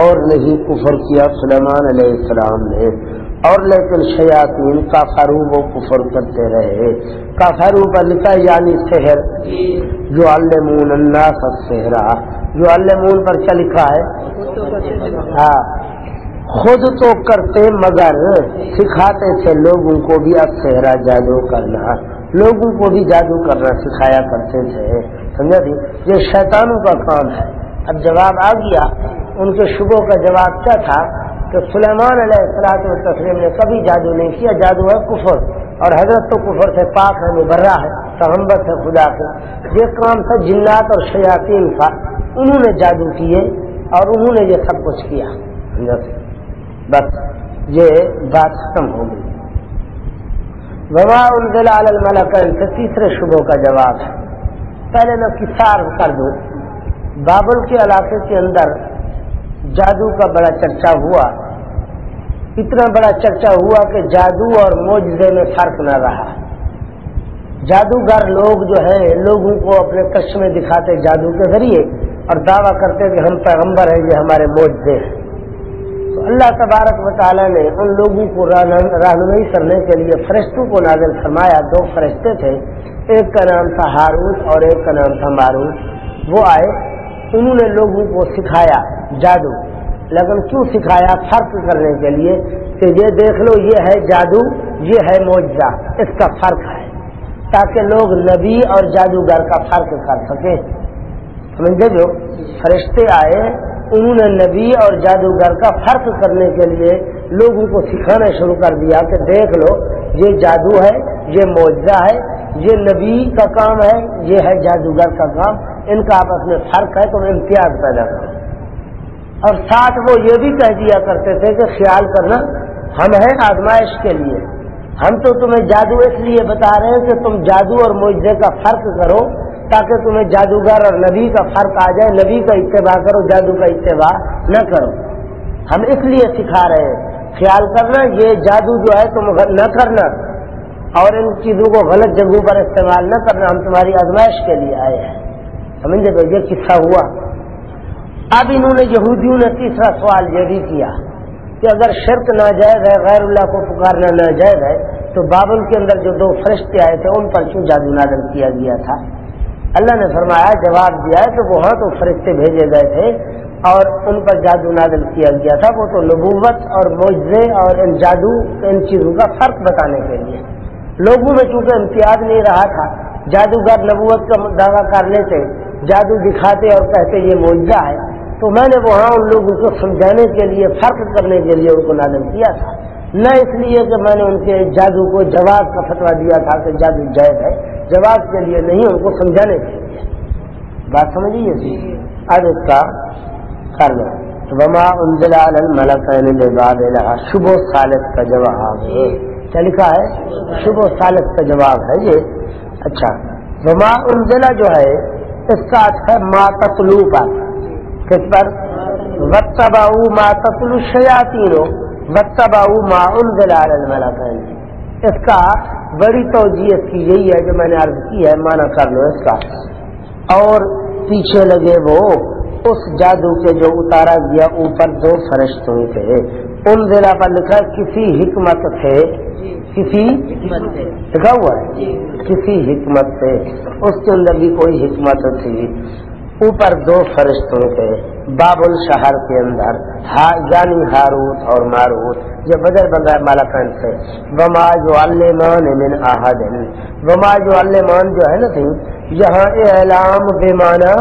اور نہیں کفر کیا سلیمان علیہ السلام نے۔ اور لیکن شیاطین کافرو وہ کفر کرتے رہے۔ کافرو پر لکھا یعنی شہر جو المون الناس سہرا جو المون پر کیا لکھا ہے؟ ہاں۔ خود تو کرتے مگر سکھاتے تھے لوگوں کو بھی اب صحرا جادو کرنا۔ لوگوں کو بھی جادو کرنا سکھایا کرتے تھے۔ سمجھا تھی یہ شیطانوں کا کام ہے۔ اب جواب آ گیا۔ ان کے شبوں کا جواب کیا تھا؟ کہ سلیمان علیہ السلاط تسلیم نے کبھی جادو نہیں کیا، جادو ہے کفر۔ اور حضرت تو کفر سے پاک ہے، مبرہ ہے تحمبت ہے خدا سے۔ یہ کام تھا جنات اور شیاطین کا۔ انہوں نے جادو کیے اور انہوں نے یہ سب کچھ کیا۔ بس یہ بات ختم ہو گئی۔ وما انزل علی الملکین سے تیسرے شبوں کا جواب ہے۔ پہلے میں کسار کر دوں۔ بابل کے علاقے کے اندر جادو کا بڑا چرچا ہوا۔ اتنا بڑا چرچا ہوا کہ جادو اور موجے میں فرق نہ رہا۔ جادوگر لوگ جو ہے لوگوں کو اپنے کش میں دکھاتے جادو کے ذریعے اور دعویٰ کرتے کہ ہم پیغمبر ہیں، یہ ہمارے موجے ہیں۔ تو اللہ تبارک و تعالیٰ نے ان لوگوں کو رہنمائی کرنے کے لیے فرشتوں کو نازل فرمایا۔ دو فرشتے تھے، ایک کا نام تھا ہاروت اور ایک کا نام تھا ماروت وہ آئے، انہوں نے لوگوں کو سکھایا جادو۔ لیکن کیوں سکھایا فرق کرنے کے لیے کہ یہ دیکھ لو، یہ ہے جادو، یہ ہے معجزہ، اس کا فرق ہے۔ تاکہ لوگ نبی اور جادوگر کا فرق کر سکیں۔ سمجھے جو؟ فرشتے آئے، انہوں نے نبی اور جادوگر کا فرق کرنے کے لیے لوگوں کو سکھانا شروع کر دیا کہ دیکھ لو، یہ جادو ہے، یہ معجزہ ہے، یہ نبی کا کام ہے، یہ ہے جادوگر کا کام۔ ان کا آپس میں فرق ہے تو امتیاز پیدا کرو۔ اور ساتھ وہ یہ بھی کہہ دیا کرتے تھے کہ خیال کرنا ہم ہیں آزمائش کے لیے۔ ہم تو تمہیں جادو اس لیے بتا رہے ہیں کہ تم جادو اور معجزے کا فرق کرو تاکہ تمہیں جادوگر اور نبی کا فرق آ جائے، نبی کا اتباع کرو، جادو کا اتباع نہ کرو۔ ہم اس لیے سکھا رہے ہیں۔ خیال کرنا، یہ جادو جو ہے تم نہ کرنا اور ان چیزوں کو غلط جگہوں پر استعمال نہ کرنا، ہم تمہاری آزمائش کے لیے آئے ہیں۔ سمجھے تو یہ قصہ ہوا۔ اب انہوں نے یہودیوں نے تیسرا سوال یہ بھی کیا کہ اگر شرک ناجائز ہے، غیر اللہ کو پکارنا ناجائز ہے، تو بابل کے اندر جو دو فرشتے آئے تھے، ان پر کیوں جادو نادل کیا گیا تھا؟ اللہ نے فرمایا، جواب دیا ہے کہ وہاں تو فرشتے بھیجے گئے تھے اور ان پر جادو نادل کیا گیا تھا۔ وہ تو نبوت اور معجزے اور ان جادو، ان چیزوں کا فرق بتانے کے لیے۔ لوگوں میں چونکہ امتیاز نہیں رہا تھا، جادوگر نبوت کا دعویٰ کر لیتے، جادو دکھاتے اور کہتے یہ معجزہ ہے۔ تو میں نے وہاں ان لوگوں کو سمجھانے کے لیے فرق کرنے کے لیے ان کو نازل کیا تھا۔ نہ اس لیے کہ میں نے ان کے جادو کو جواب کا فتوا دیا تھا کہ جادو جائز ہے جواب کے لیے نہیں ان کو سمجھانے کے لیے۔ بات سمجھیے؟ جی۔ اب اس کا کر لیں وما انزلہ ملک شب و سالت کا جواب۔ کیا لکھا ہے؟ شب و سالت کا جواب ہے یہ۔ اچھا۔ وما انزلہ جو ہے اس کا ہے ماتلو پر کس پر وطباؤ ماتلو شیاتی رو وطباؤ ما ان دلال اس کا بڑی توجیت کی یہی ہے جو میں نے عرض کی ہے، مانا کر لو اس کا۔ اور پیچھے لگے وہ اس جادو کے جو اتارا گیا، اوپر دو فرشتوں تھے۔ ان ضلع پر لکھا کسی حکمت سے، کسی لکھا ہوا ہے، کسی حکمت سے۔ اس کے اندر بھی کوئی حکمت تھی۔ اوپر دو فرشتوں کے بابل شہر کے اندر یعنی ہاروت اور ماروت، یہ بدر بغیر مالاکن سے بما جو المان من احد۔ بما جو المان جو ہے نا تھی، یہاں اعلام بے معنی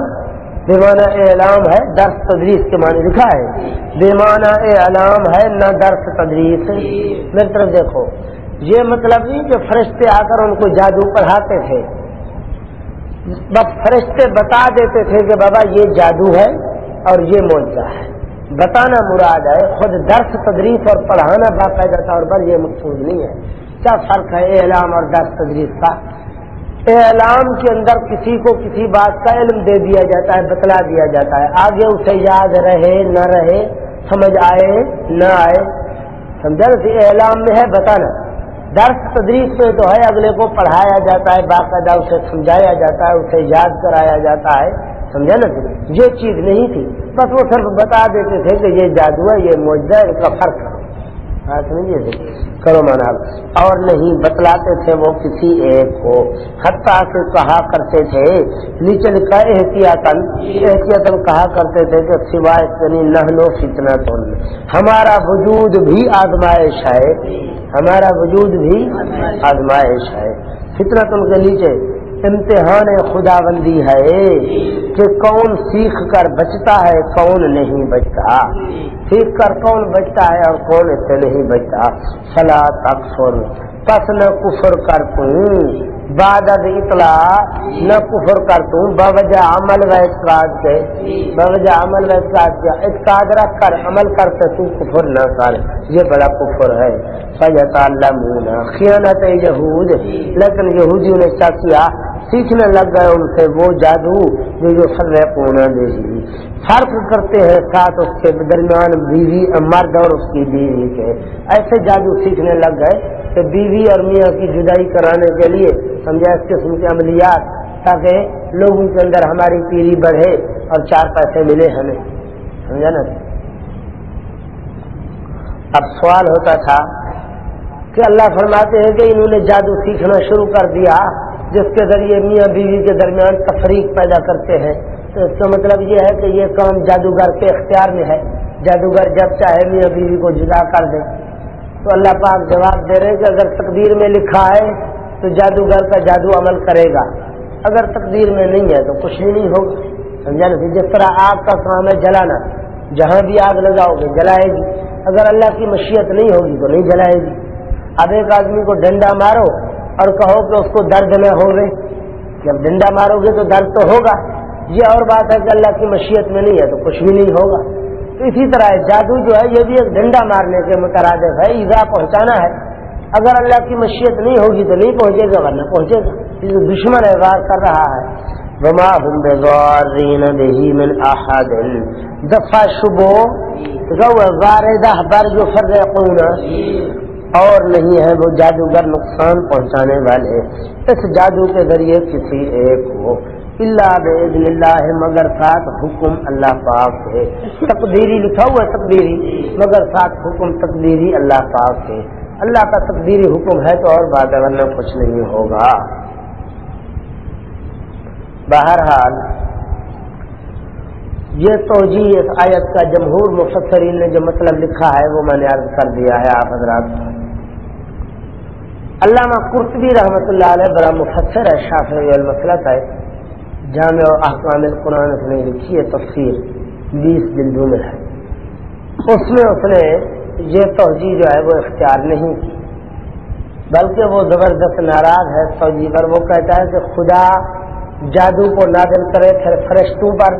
بے معنی اعلام ہے درس تدریس کے معنی لکھا ہے۔ بے معنی اعلام ہے نہ درس تدریس۔ میری طرف دیکھو، یہ مطلب نہیں کہ فرشتے آ کر ان کو جادو پڑھاتے تھے۔ بس فرشتے بتا دیتے تھے کہ بابا یہ جادو ہے اور یہ معجزہ ہے۔ بتانا مراد ہے، خود درس، تدریس اور پڑھانا باقاعدہ طور پر یہ مقصود نہیں ہے۔ کیا فرق ہے اعلام اور درس، تدریس کا؟ اعلام کے اندر کسی کو کسی بات کا علم دے دیا جاتا ہے، بتلا دیا جاتا ہے۔ آگے اسے یاد رہے، نہ رہے، سمجھ آئے، نہ آئے۔ سمجھا اعلام میں ہے، بتانا۔ درس تدریس میں تو ہے، اگلے کو پڑھایا جاتا ہے، باقاعدہ اسے سمجھایا جاتا ہے، اسے یاد کرایا جاتا ہے سمجھا نا جی؟ یہ چیز نہیں تھی۔ بس وہ صرف بتا دیتے تھے کہ یہ جادو ہے، یہ موجودہ ہے، اس کا فرق تھے جی؟ کرو مانا۔ اور نہیں، بتلاتے تھے وہ کسی ایک کو۔ حتیٰ سے کہا کرتے تھے نیچے لکھا احتیاطن احتیاطن کہا کرتے تھے کہ سوائے یعنی نہنو فتنا تن ہمارا وجود بھی آزمائش ہے۔ ہمارا وجود بھی آزمائش ہے۔ فطرت ان کے نیچے امتحان خدا بندی ہے کہ کون سیکھ کر بچتا ہے، کون نہیں بچتا۔ سیکھ کر کون بچتا ہے اور کون اس سے نہیں بچتا۔ فلا تک پس نہ کفر کر توں، بعد از اطلاع نہ کفر کر توں، بوجہ عمل و اعتقاد کے بوجہ عمل و اعتقاد کے اعتقاد رکھ کر عمل کرتے تو کفر نہ کر۔ یہ بڑا کفر ہے۔ فجتا اللہ خیانت یہود لیکن یہودیوں نے کیا کیا؟ سیکھنے لگ گئے ان سے، وہ جادو جو جو سر پونا دے فرق کرتے ہیں ساتھ اس کے درمیان بیوی مرد اور اس کی بیوی کے۔ ایسے جادو سیکھنے لگ گئے کہ بیوی اور میاں کی جدائی کرانے کے لیے سمجھا اس قسم کے عملیات تاکہ لوگوں کے اندر ہماری پیڑھی بڑھے اور چار پیسے ملے ہمیں۔ سمجھا نا؟ اب سوال ہوتا تھا کہ اللہ فرماتے ہیں کہ انہوں نے جادو سیکھنا شروع کر دیا۔ جس کے ذریعے میاں بیوی کے درمیان تفریق پیدا کرتے ہیں، تو اس کا مطلب یہ ہے کہ یہ کام جادوگر کے اختیار میں ہے۔ جادوگر جب چاہے میاں بیوی کو جدا کر دے۔ تو اللہ پاک جواب دے رہے کہ اگر تقدیر میں لکھا ہے تو جادوگر کا جادو عمل کرے گا۔ اگر تقدیر میں نہیں ہے تو کچھ بھی نہیں ہوگا۔ سمجھا نا؟ جس طرح آگ کا کام ہے جلانا جہاں بھی آگ لگاؤ گے، جلائے گی۔ اگر اللہ کی مشیت نہیں ہوگی تو نہیں جلائے گی۔ اب ایک آدمی کو ڈنڈا مارو۔ اور کہو کہ اس کو درد نہ ہو رہے جب ڈنڈا مارو گے تو درد تو ہوگا۔ یہ اور بات ہے کہ اللہ کی مشیت میں نہیں ہے تو کچھ بھی نہیں ہوگا۔ تو اسی طرح جادو جو ہے، یہ بھی ایک ڈنڈا مارنے کے مترادف ہے، ایزا پہنچانا ہے۔ اگر اللہ کی مشیت نہیں ہوگی تو نہیں پہنچے گا، ورنہ پہنچے گا۔ جو دشمن اعزار کر رہا ہے۔ بما دفاع شبو بر جو فرق اور نہیں ہے وہ جادوگر نقصان پہنچانے والے۔ اس جادو کے ذریعے کسی ایک کو اللہ بزن اللہ، مگر ساتھ حکم اللہ پاک ہے۔ تقدیری لکھا ہوا ہے، تقدیری، مگر ساتھ حکم، تقدیری اللہ پاک ہے۔ اللہ کا تقدیری حکم ہے تو اور بات ورنہ کچھ نہیں ہوگا۔ بہرحال، یہ توجہ اس آیت کا جمہور مفسرین نے جو مطلب لکھا ہے، وہ میں نے عرض کر دیا ہے آپ حضرات۔ علامہ قرطبی رحمۃ اللہ علیہ بڑا مفسر ہے شافی المسلط ہے۔ جامع احکام القرآن اس نے لکھی ہے، تفسیر بیس جلدوں میں ہے۔ اس میں اس نے یہ توجہ جو ہے وہ اختیار نہیں کی۔ بلکہ وہ زبردست ناراض ہے توجہ پر۔ وہ کہتا ہے کہ خدا جادو کو نادل کرے، پھر فرشتوں پر۔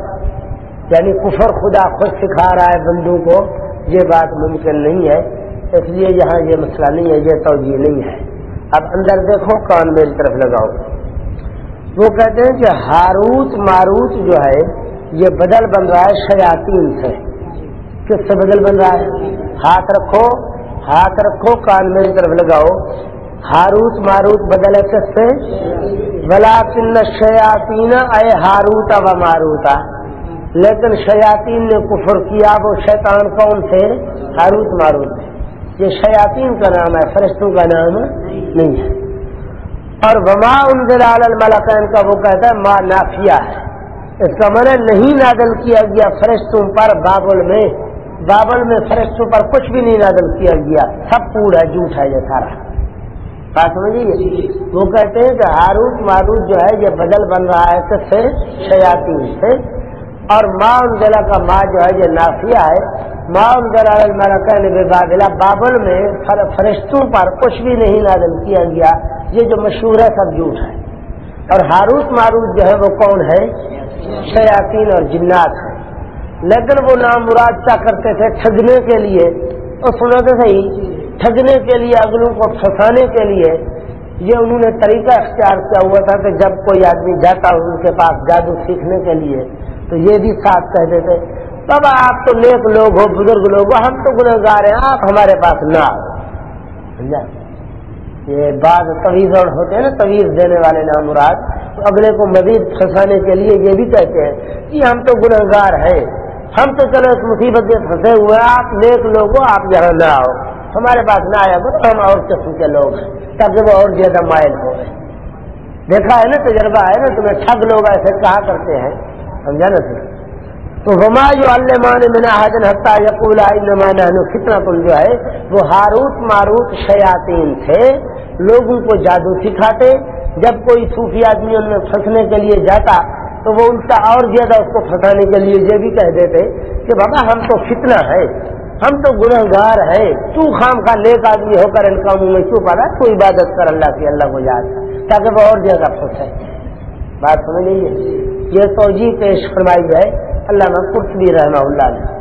یعنی کفر خدا خود سکھا رہا ہے بندو کو۔ یہ بات ممکن نہیں ہے، اس لیے یہاں یہ مسئلہ نہیں ہے، یہ توجہ نہیں ہے۔ اب اندر دیکھو کان میری طرف لگاؤ۔ وہ کہتے ہیں کہ ہاروت ماروت جو ہے، یہ بدل بن رہا ہے، شیاطین سے۔ کس سے بدل بن رہا ہے؟ ہاتھ رکھو ہاتھ رکھو، کان میری طرف لگاؤ۔ ہاروت ماروت بدل ہے کس سے؟ بلا کن شیاطین اے ہاروتا و ماروتا۔ لیکن شیاطین نے کفر کیا، وہ شیطان کون تھے؟ ہاروت ماروت۔ یہ شیاطین کا نام ہے فرشتوں کا نام نہیں ہے۔ اور وما ان دلال الملکین کا وہ کہتا ہے ماں نافیہ ہے۔ اس کا من نہیں نادل کیا گیا فرشتوں پر بابل میں۔ بابل میں فرشتوں پر کچھ بھی نہیں نادل کیا گیا۔ سب پورا جھوٹ ہے یہ سارا۔ بات سمجھیے وہ کہتے ہیں کہ ہاروت ماروت جو ہے یہ بدل بن رہا ہے کس سے شیاطین سے۔ اور ماں دلا کا ماں جو ہے یہ نافیہ ہے ماں دلا بابل میں فرشتوں پر کچھ بھی نہیں نازل کیا گیا۔ یہ جو مشہور ہے، سب جھوٹ ہے۔ اور ہاروت ماروت جو ہے، وہ کون ہے؟ شیاطین اور جنات ہے لیکن وہ نام مراد کیا کرتے تھے؟ ٹھگنے کے لیے۔ اور سنا تو صحیح، ٹھگنے کے لیے، اگلوں کو پھنسانے کے لیے۔ یہ انہوں نے طریقہ اختیار کیا ہوا تھا کہ جب کوئی آدمی جاتا ان کے پاس جادو سیکھنے کے لیے تو یہ بھی ساتھ کہہ دیتے بابا آپ تو نیک لوگ ہو، بزرگ لوگ ہو، ہم تو گنہگار ہیں، آپ ہمارے پاس نہ آؤ۔ یہ بعض طویز اور ہوتے ہیں نا طویز دینے والے نام مراد تو اگلے کو مزید پھنسانے کے لیے یہ بھی کہتے ہیں کہ ہم تو گنہگار ہیں۔ ہم تو چلو اس مصیبت میں پھنسے ہوئے آپ نیک لوگ ہو، آپ یہاں نہ آؤ۔ ہمارے پاس نہ آیا کرو، ہم اور قسم کے لوگ ہیں۔ تاکہ وہ اور زیادہ مائل ہو گئے۔ دیکھا ہے نا، تجربہ ہے نا، تمہیں ٹھگ لوگ ایسے کہا کرتے ہیں۔ سمجھا نا سر تو ہما جو اللہ منا حجن حتہ یقول کتنا تم جو ہے، وہ ہاروت ماروت شیاتین تھے، لوگوں کو جادو سکھاتے، جب کوئی صوفی آدمی ان میں پھنسنے کے لیے جاتا، تو وہ الٹا اور زیادہ اس کو پھنسانے کے لیے یہ بھی کہہ دیتے کہ بابا ہم تو فتنہ ہے ہم تو گنہ گار ہے تو خام کا نیک آدمی ہو کر ان کاموں میں کیوں پڑا؟ تو عبادت کر اللہ کی، اللہ کو یاد تاکہ وہ اور زیادہ پھنسے بات سمجھ لیجیے یہ توجہ پیش فرمائی ہے علامہ قرطبی رحمہ اللہ نے۔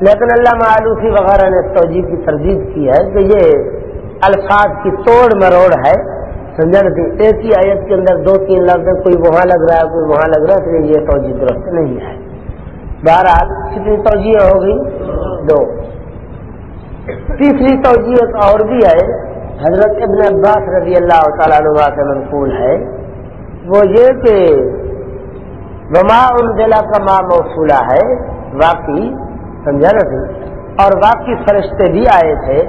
لیکن علامہ آلوسی وغیرہ نے توجہ کی تردید کی ہے کہ یہ الفاظ کی توڑ مروڑ ہے۔ سمجھا ایک ہی آیت کے اندر دو تین لفظ کوئی وہاں لگ رہا ہے، کوئی وہاں لگ رہا ہے، اس لیے یہ توجہ درست نہیں ہے۔ بہرحال کتنی توجہ ہو گئی دو۔ تیسری توجہ ایک اور بھی ہے حضرت ابن عباس رضی اللہ تعالیٰ عنہ کے منقول ہے، وہ یہ کہ وما ان ضلع کا ماں موصولہ ہے، واقعی، سمجھا نا اور واقعی فرشتے بھی آئے تھے،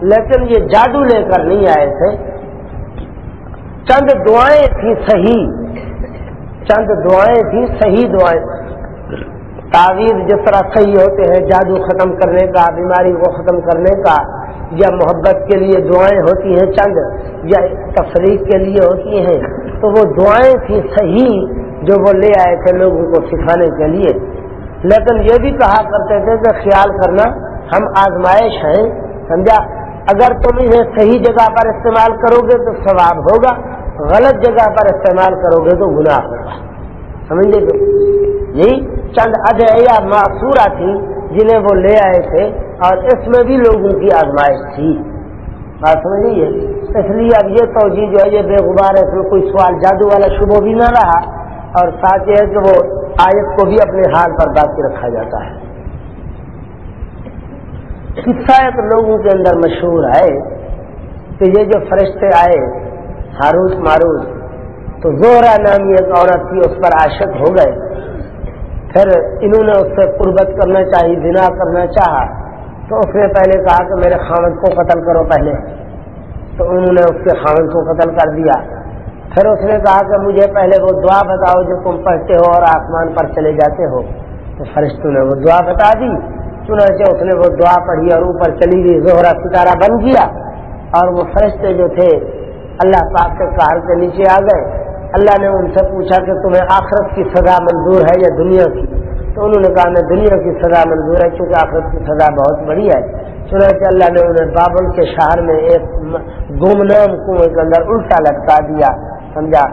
لیکن یہ جادو لے کر نہیں آئے تھے۔ چند دعائیں تھیں صحیح، چند دعائیں تھیں صحیح دعائیں۔ تعویذ جس طرح صحیح ہوتے ہیں، جادو ختم کرنے کا، بیماری کو ختم کرنے کا یا محبت کے لیے دعائیں ہوتی ہیں چند، یا تفریح کے لیے ہوتی ہیں، تو وہ دعائیں تھیں صحیح جو وہ لے آئے تھے لوگوں کو سکھانے کے لیے۔ لیکن یہ بھی کہا کرتے تھے کہ خیال کرنا، ہم آزمائش ہیں، سمجھا؟ اگر تم انہیں صحیح جگہ پر استعمال کرو گے تو ثواب ہوگا، غلط جگہ پر استعمال کرو گے تو گناہ ہوگا۔ سمجھ لے یہی چند ادیا معصورہ تھی جنہیں وہ لے آئے تھے۔ اور اس میں بھی لوگوں کی آزمائش تھی۔ بات سمجھ لیجیے اس لیے اب یہ توجہ جو ہے، یہ بے غبار ہے، اس میں کوئی سوال جادو والا شبہ بھی نہ رہا۔ اور ساتھ یہ ہے کہ وہ آیت کو بھی اپنے حال پر باقی رکھا جاتا ہے۔ ایک لوگوں کے اندر مشہور ہے کہ یہ جو فرشتے آئے، ہاروس ماروس، تو زہرا نامی ایک عورت تھی، اس پر عاشق ہو گئے۔ پھر انہوں نے اس سے قربت کرنا چاہی بنا کرنا چاہا۔ تو اس نے پہلے کہا کہ میرے خامد کو قتل کرو پہلے۔ تو انہوں نے اس کے خامد کو قتل کر دیا۔ پھر اس نے کہا کہ مجھے پہلے وہ دعا بتاؤ جو تم پڑھتے ہو اور آسمان پر چلے جاتے ہو۔ تو فرشتوں نے وہ دعا بتا دی۔ چنانچہ اس نے وہ دعا پڑھی اور اوپر چلی گئی، زہرا ستارہ بن گیا۔ اور وہ فرشتے جو تھے، اللہ پاک کے کار کے نیچے آ گئے۔ اللہ نے ان سے پوچھا کہ تمہیں آخرت کی سزا منظور ہے یا دنیا کی؟ تو انہوں نے کہا، میں دنیا کی سزا منظور ہے کیونکہ آخرت کی سزا بہت بڑی ہے۔ چنانچہ اللہ نے انہیں بابل کے شہر میں ایک گمنام کنویں کے اندر الٹا لٹکا دیا، سمجھا؟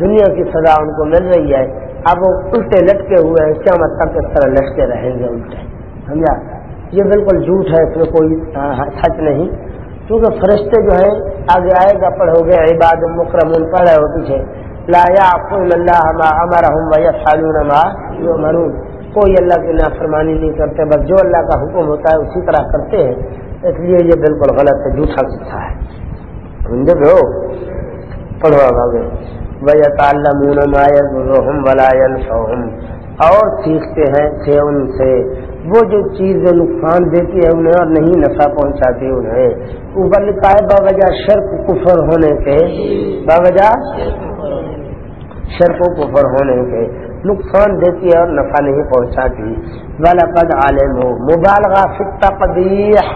دنیا کی سزا ان کو مل رہی ہے۔ اب وہ الٹے لٹکے ہوئے ہیں کیا مطلب اس طرح لٹکے رہیں گے الٹے، سمجھا؟ یہ بالکل جھوٹ ہے، اس میں کوئی سچ نہیں۔ کیونکہ فرشتے جو ہیں، آگے آئے گا، پڑھو گے، عباد مکرم پڑھ رہے ہو پیچھے۔ لایا اللہ ہمارا ہم سالون مرون کوئی اللہ کی نافرمانی نہیں کرتے، بس جو اللہ کا حکم ہوتا ہے اسی طرح کرتے ہیں۔ اس لیے یہ بالکل غلط ہے، جھوٹا سچا ہے۔ سمجھے ہو پڑھوا گے بھائی اور سیکھتے ہیں تھے ان سے، وہ جو چیز نقصان دیتی ہے انہیں اور نہیں نفع پہنچاتی انہیں۔ اوپر لکھا ہے باوجہ شرک کفر ہونے کے۔ باوجہ شرک کفر ہونے کے نقصان دیتی ہے اور نفع نہیں پہنچاتی۔ والا عالم ہو مبالغہ فکتا پدیح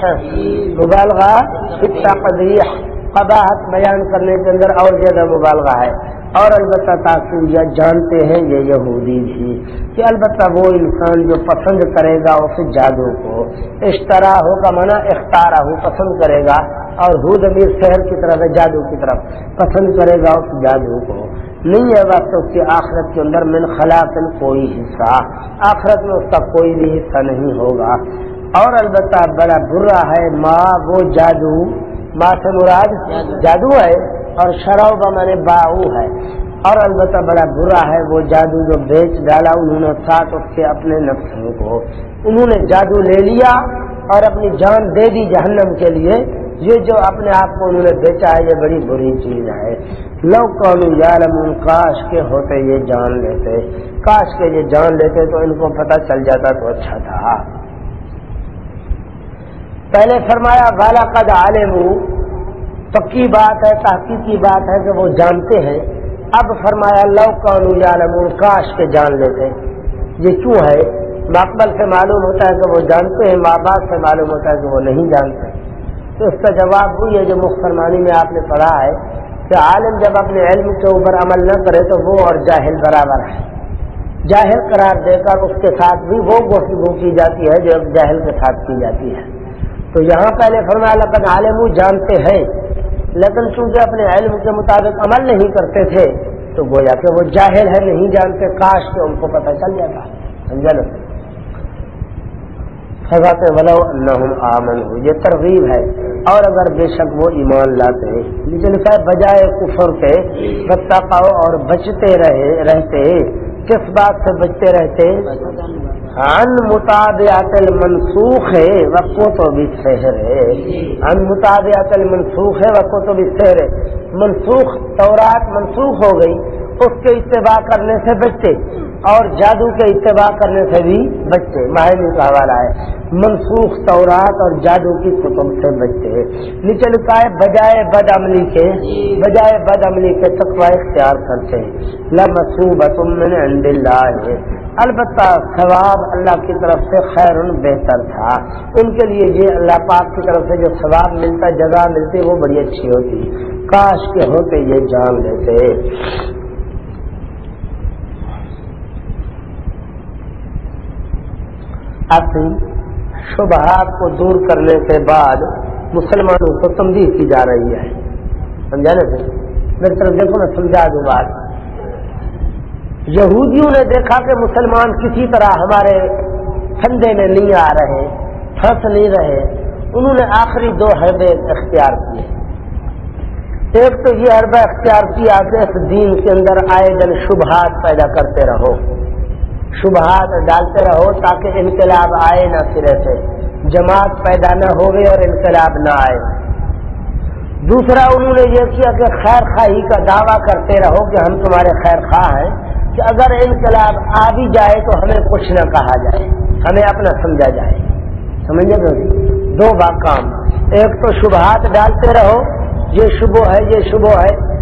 مبالغہ فکتا پدیح قباحت بیان کرنے کے اندر اور زیادہ مبالغہ ہے۔ اور البتہ تاثر یہ جانتے ہیں یہ یہودی بھی کہ البتہ وہ انسان جو پسند کرے گا اس جادو کو۔ اشترا ہو کا منع اختارا ہو پسند کرے گا اور حود امیر شہر کی طرف ہے، جادو کی طرف پسند کرے گا اس جادو کو۔ نہیں ہے وقت اس کی آخرت کے اندر من خلاق کوئی حصہ۔ آخرت میں اس کا کوئی بھی حصہ نہیں ہوگا۔ اور البتہ بڑا برا ہے ماں وہ جادو۔ ماں سے مراد جادو۔ ہے اور شراب میں باؤ ہے۔ اور البتہ بڑا برا ہے وہ جادو جو بیچ ڈالا انہوں نے ساتھ اس کے اپنے نفسوں کو۔ انہوں نے جادو لے لیا اور اپنی جان دے دی جہنم کے لیے۔ یہ جو اپنے آپ کو انہوں نے بیچا ہے، یہ بڑی بری چیز ہے۔ لو قومی یارم کاش کے ہوتے یہ جان لیتے۔ کاش کے یہ جان لیتے تو ان کو پتہ چل جاتا تو اچھا تھا۔ پہلے فرمایا بالا قد عالم پکی بات ہے تحقیقی بات ہے کہ وہ جانتے ہیں۔ اب فرمایا، لو قانو یالم کاش کے جان لیتے۔ یہ کیوں ہے؟ مقبل سے معلوم ہوتا ہے کہ وہ جانتے ہیں، ماں باپ سے معلوم ہوتا ہے کہ وہ نہیں جانتے۔ تو اس کا جواب وہی ہے جو مسلمانی میں آپ نے پڑھا ہے کہ عالم جب اپنے علم کے اوپر عمل نہ کرے تو وہ اور جاہل برابر ہے۔ جاہل قرار دے کر اس کے ساتھ بھی وہ گفتگو کی جاتی ہے جو جاہل کے ساتھ کی جاتی ہے۔ تو یہاں پہلے فرمایا، لقد عالم جانتے ہیں، لیکن چونکہ اپنے علم کے مطابق عمل نہیں کرتے تھے، تو گویا کہ وہ جاہل ہے نہیں جانتے، کاش کہ ان کو پتہ چل جاتا۔ سمجھا لو حضرت ولو آمن ہو یہ ترغیب ہے۔ اور اگر بے شک وہ ایمان لاتے ہیں، لیکن صاحب بجائے کفر کے بتا پاؤ اور بچتے رہے رہتے کس بات سے بچتے رہتے ان مطابعت المنسوخ ہے وقو تو بھی شہر ہے۔ ان مطابعت المنسوخ ہے وقو تو بھی شہر ہے۔ منسوخ تورات منسوخ ہو گئی، اس کے اتباع کرنے سے بچتے۔ اور جادو کے اتباع کرنے سے بھی بچے ماہر کا حوالہ ہے۔ منسوخ تورات اور جادو کی کتب سے بچے نیچے لکھا ہے، بجائے بد عملی کے، بجائے بد عملی کے تقوا اختیار کرتے لمسوب من عند اللہ۔ البتہ ثواب اللہ کی طرف سے خیر بہتر تھا۔ ان کے لیے یہ اللہ پاک کی طرف سے جو ثواب ملتا جگہ ملتی، وہ بڑی اچھی ہوتی۔ کاش کے ہوتے یہ جان لیتے۔ اپنی شبہات کو دور کرنے کے بعد مسلمانوں کو تمدید کی جا رہی ہے۔ سمجھا نا سر میری طرف دیکھو میں سمجھا دوں بات۔ یہودیوں نے دیکھا کہ مسلمان کسی طرح ہمارے ٹھنڈے میں نہیں آ رہے، پھنس نہیں رہے۔ انہوں نے آخری دو حربے اختیار کیے۔ ایک تو یہ حربہ اختیار کیا کہ اس دین کے اندر آئے دن شبہات پیدا کرتے رہو۔ شبہات ڈالتے رہو تاکہ انقلاب آئے نہ سرے سے۔ جماعت پیدا نہ ہوگی اور انقلاب نہ آئے۔ دوسرا انہوں نے یہ کیا کہ خیر خواہی کا دعویٰ کرتے رہو کہ ہم تمہارے خیر خواہ ہیں کہ اگر انقلاب آ بھی جائے تو ہمیں کچھ نہ کہا جائے، ہمیں اپنا سمجھا جائے۔ سمجھے گا دو با کام ایک تو شبہات ڈالتے رہو، یہ شبو ہے، یہ شبو ہے۔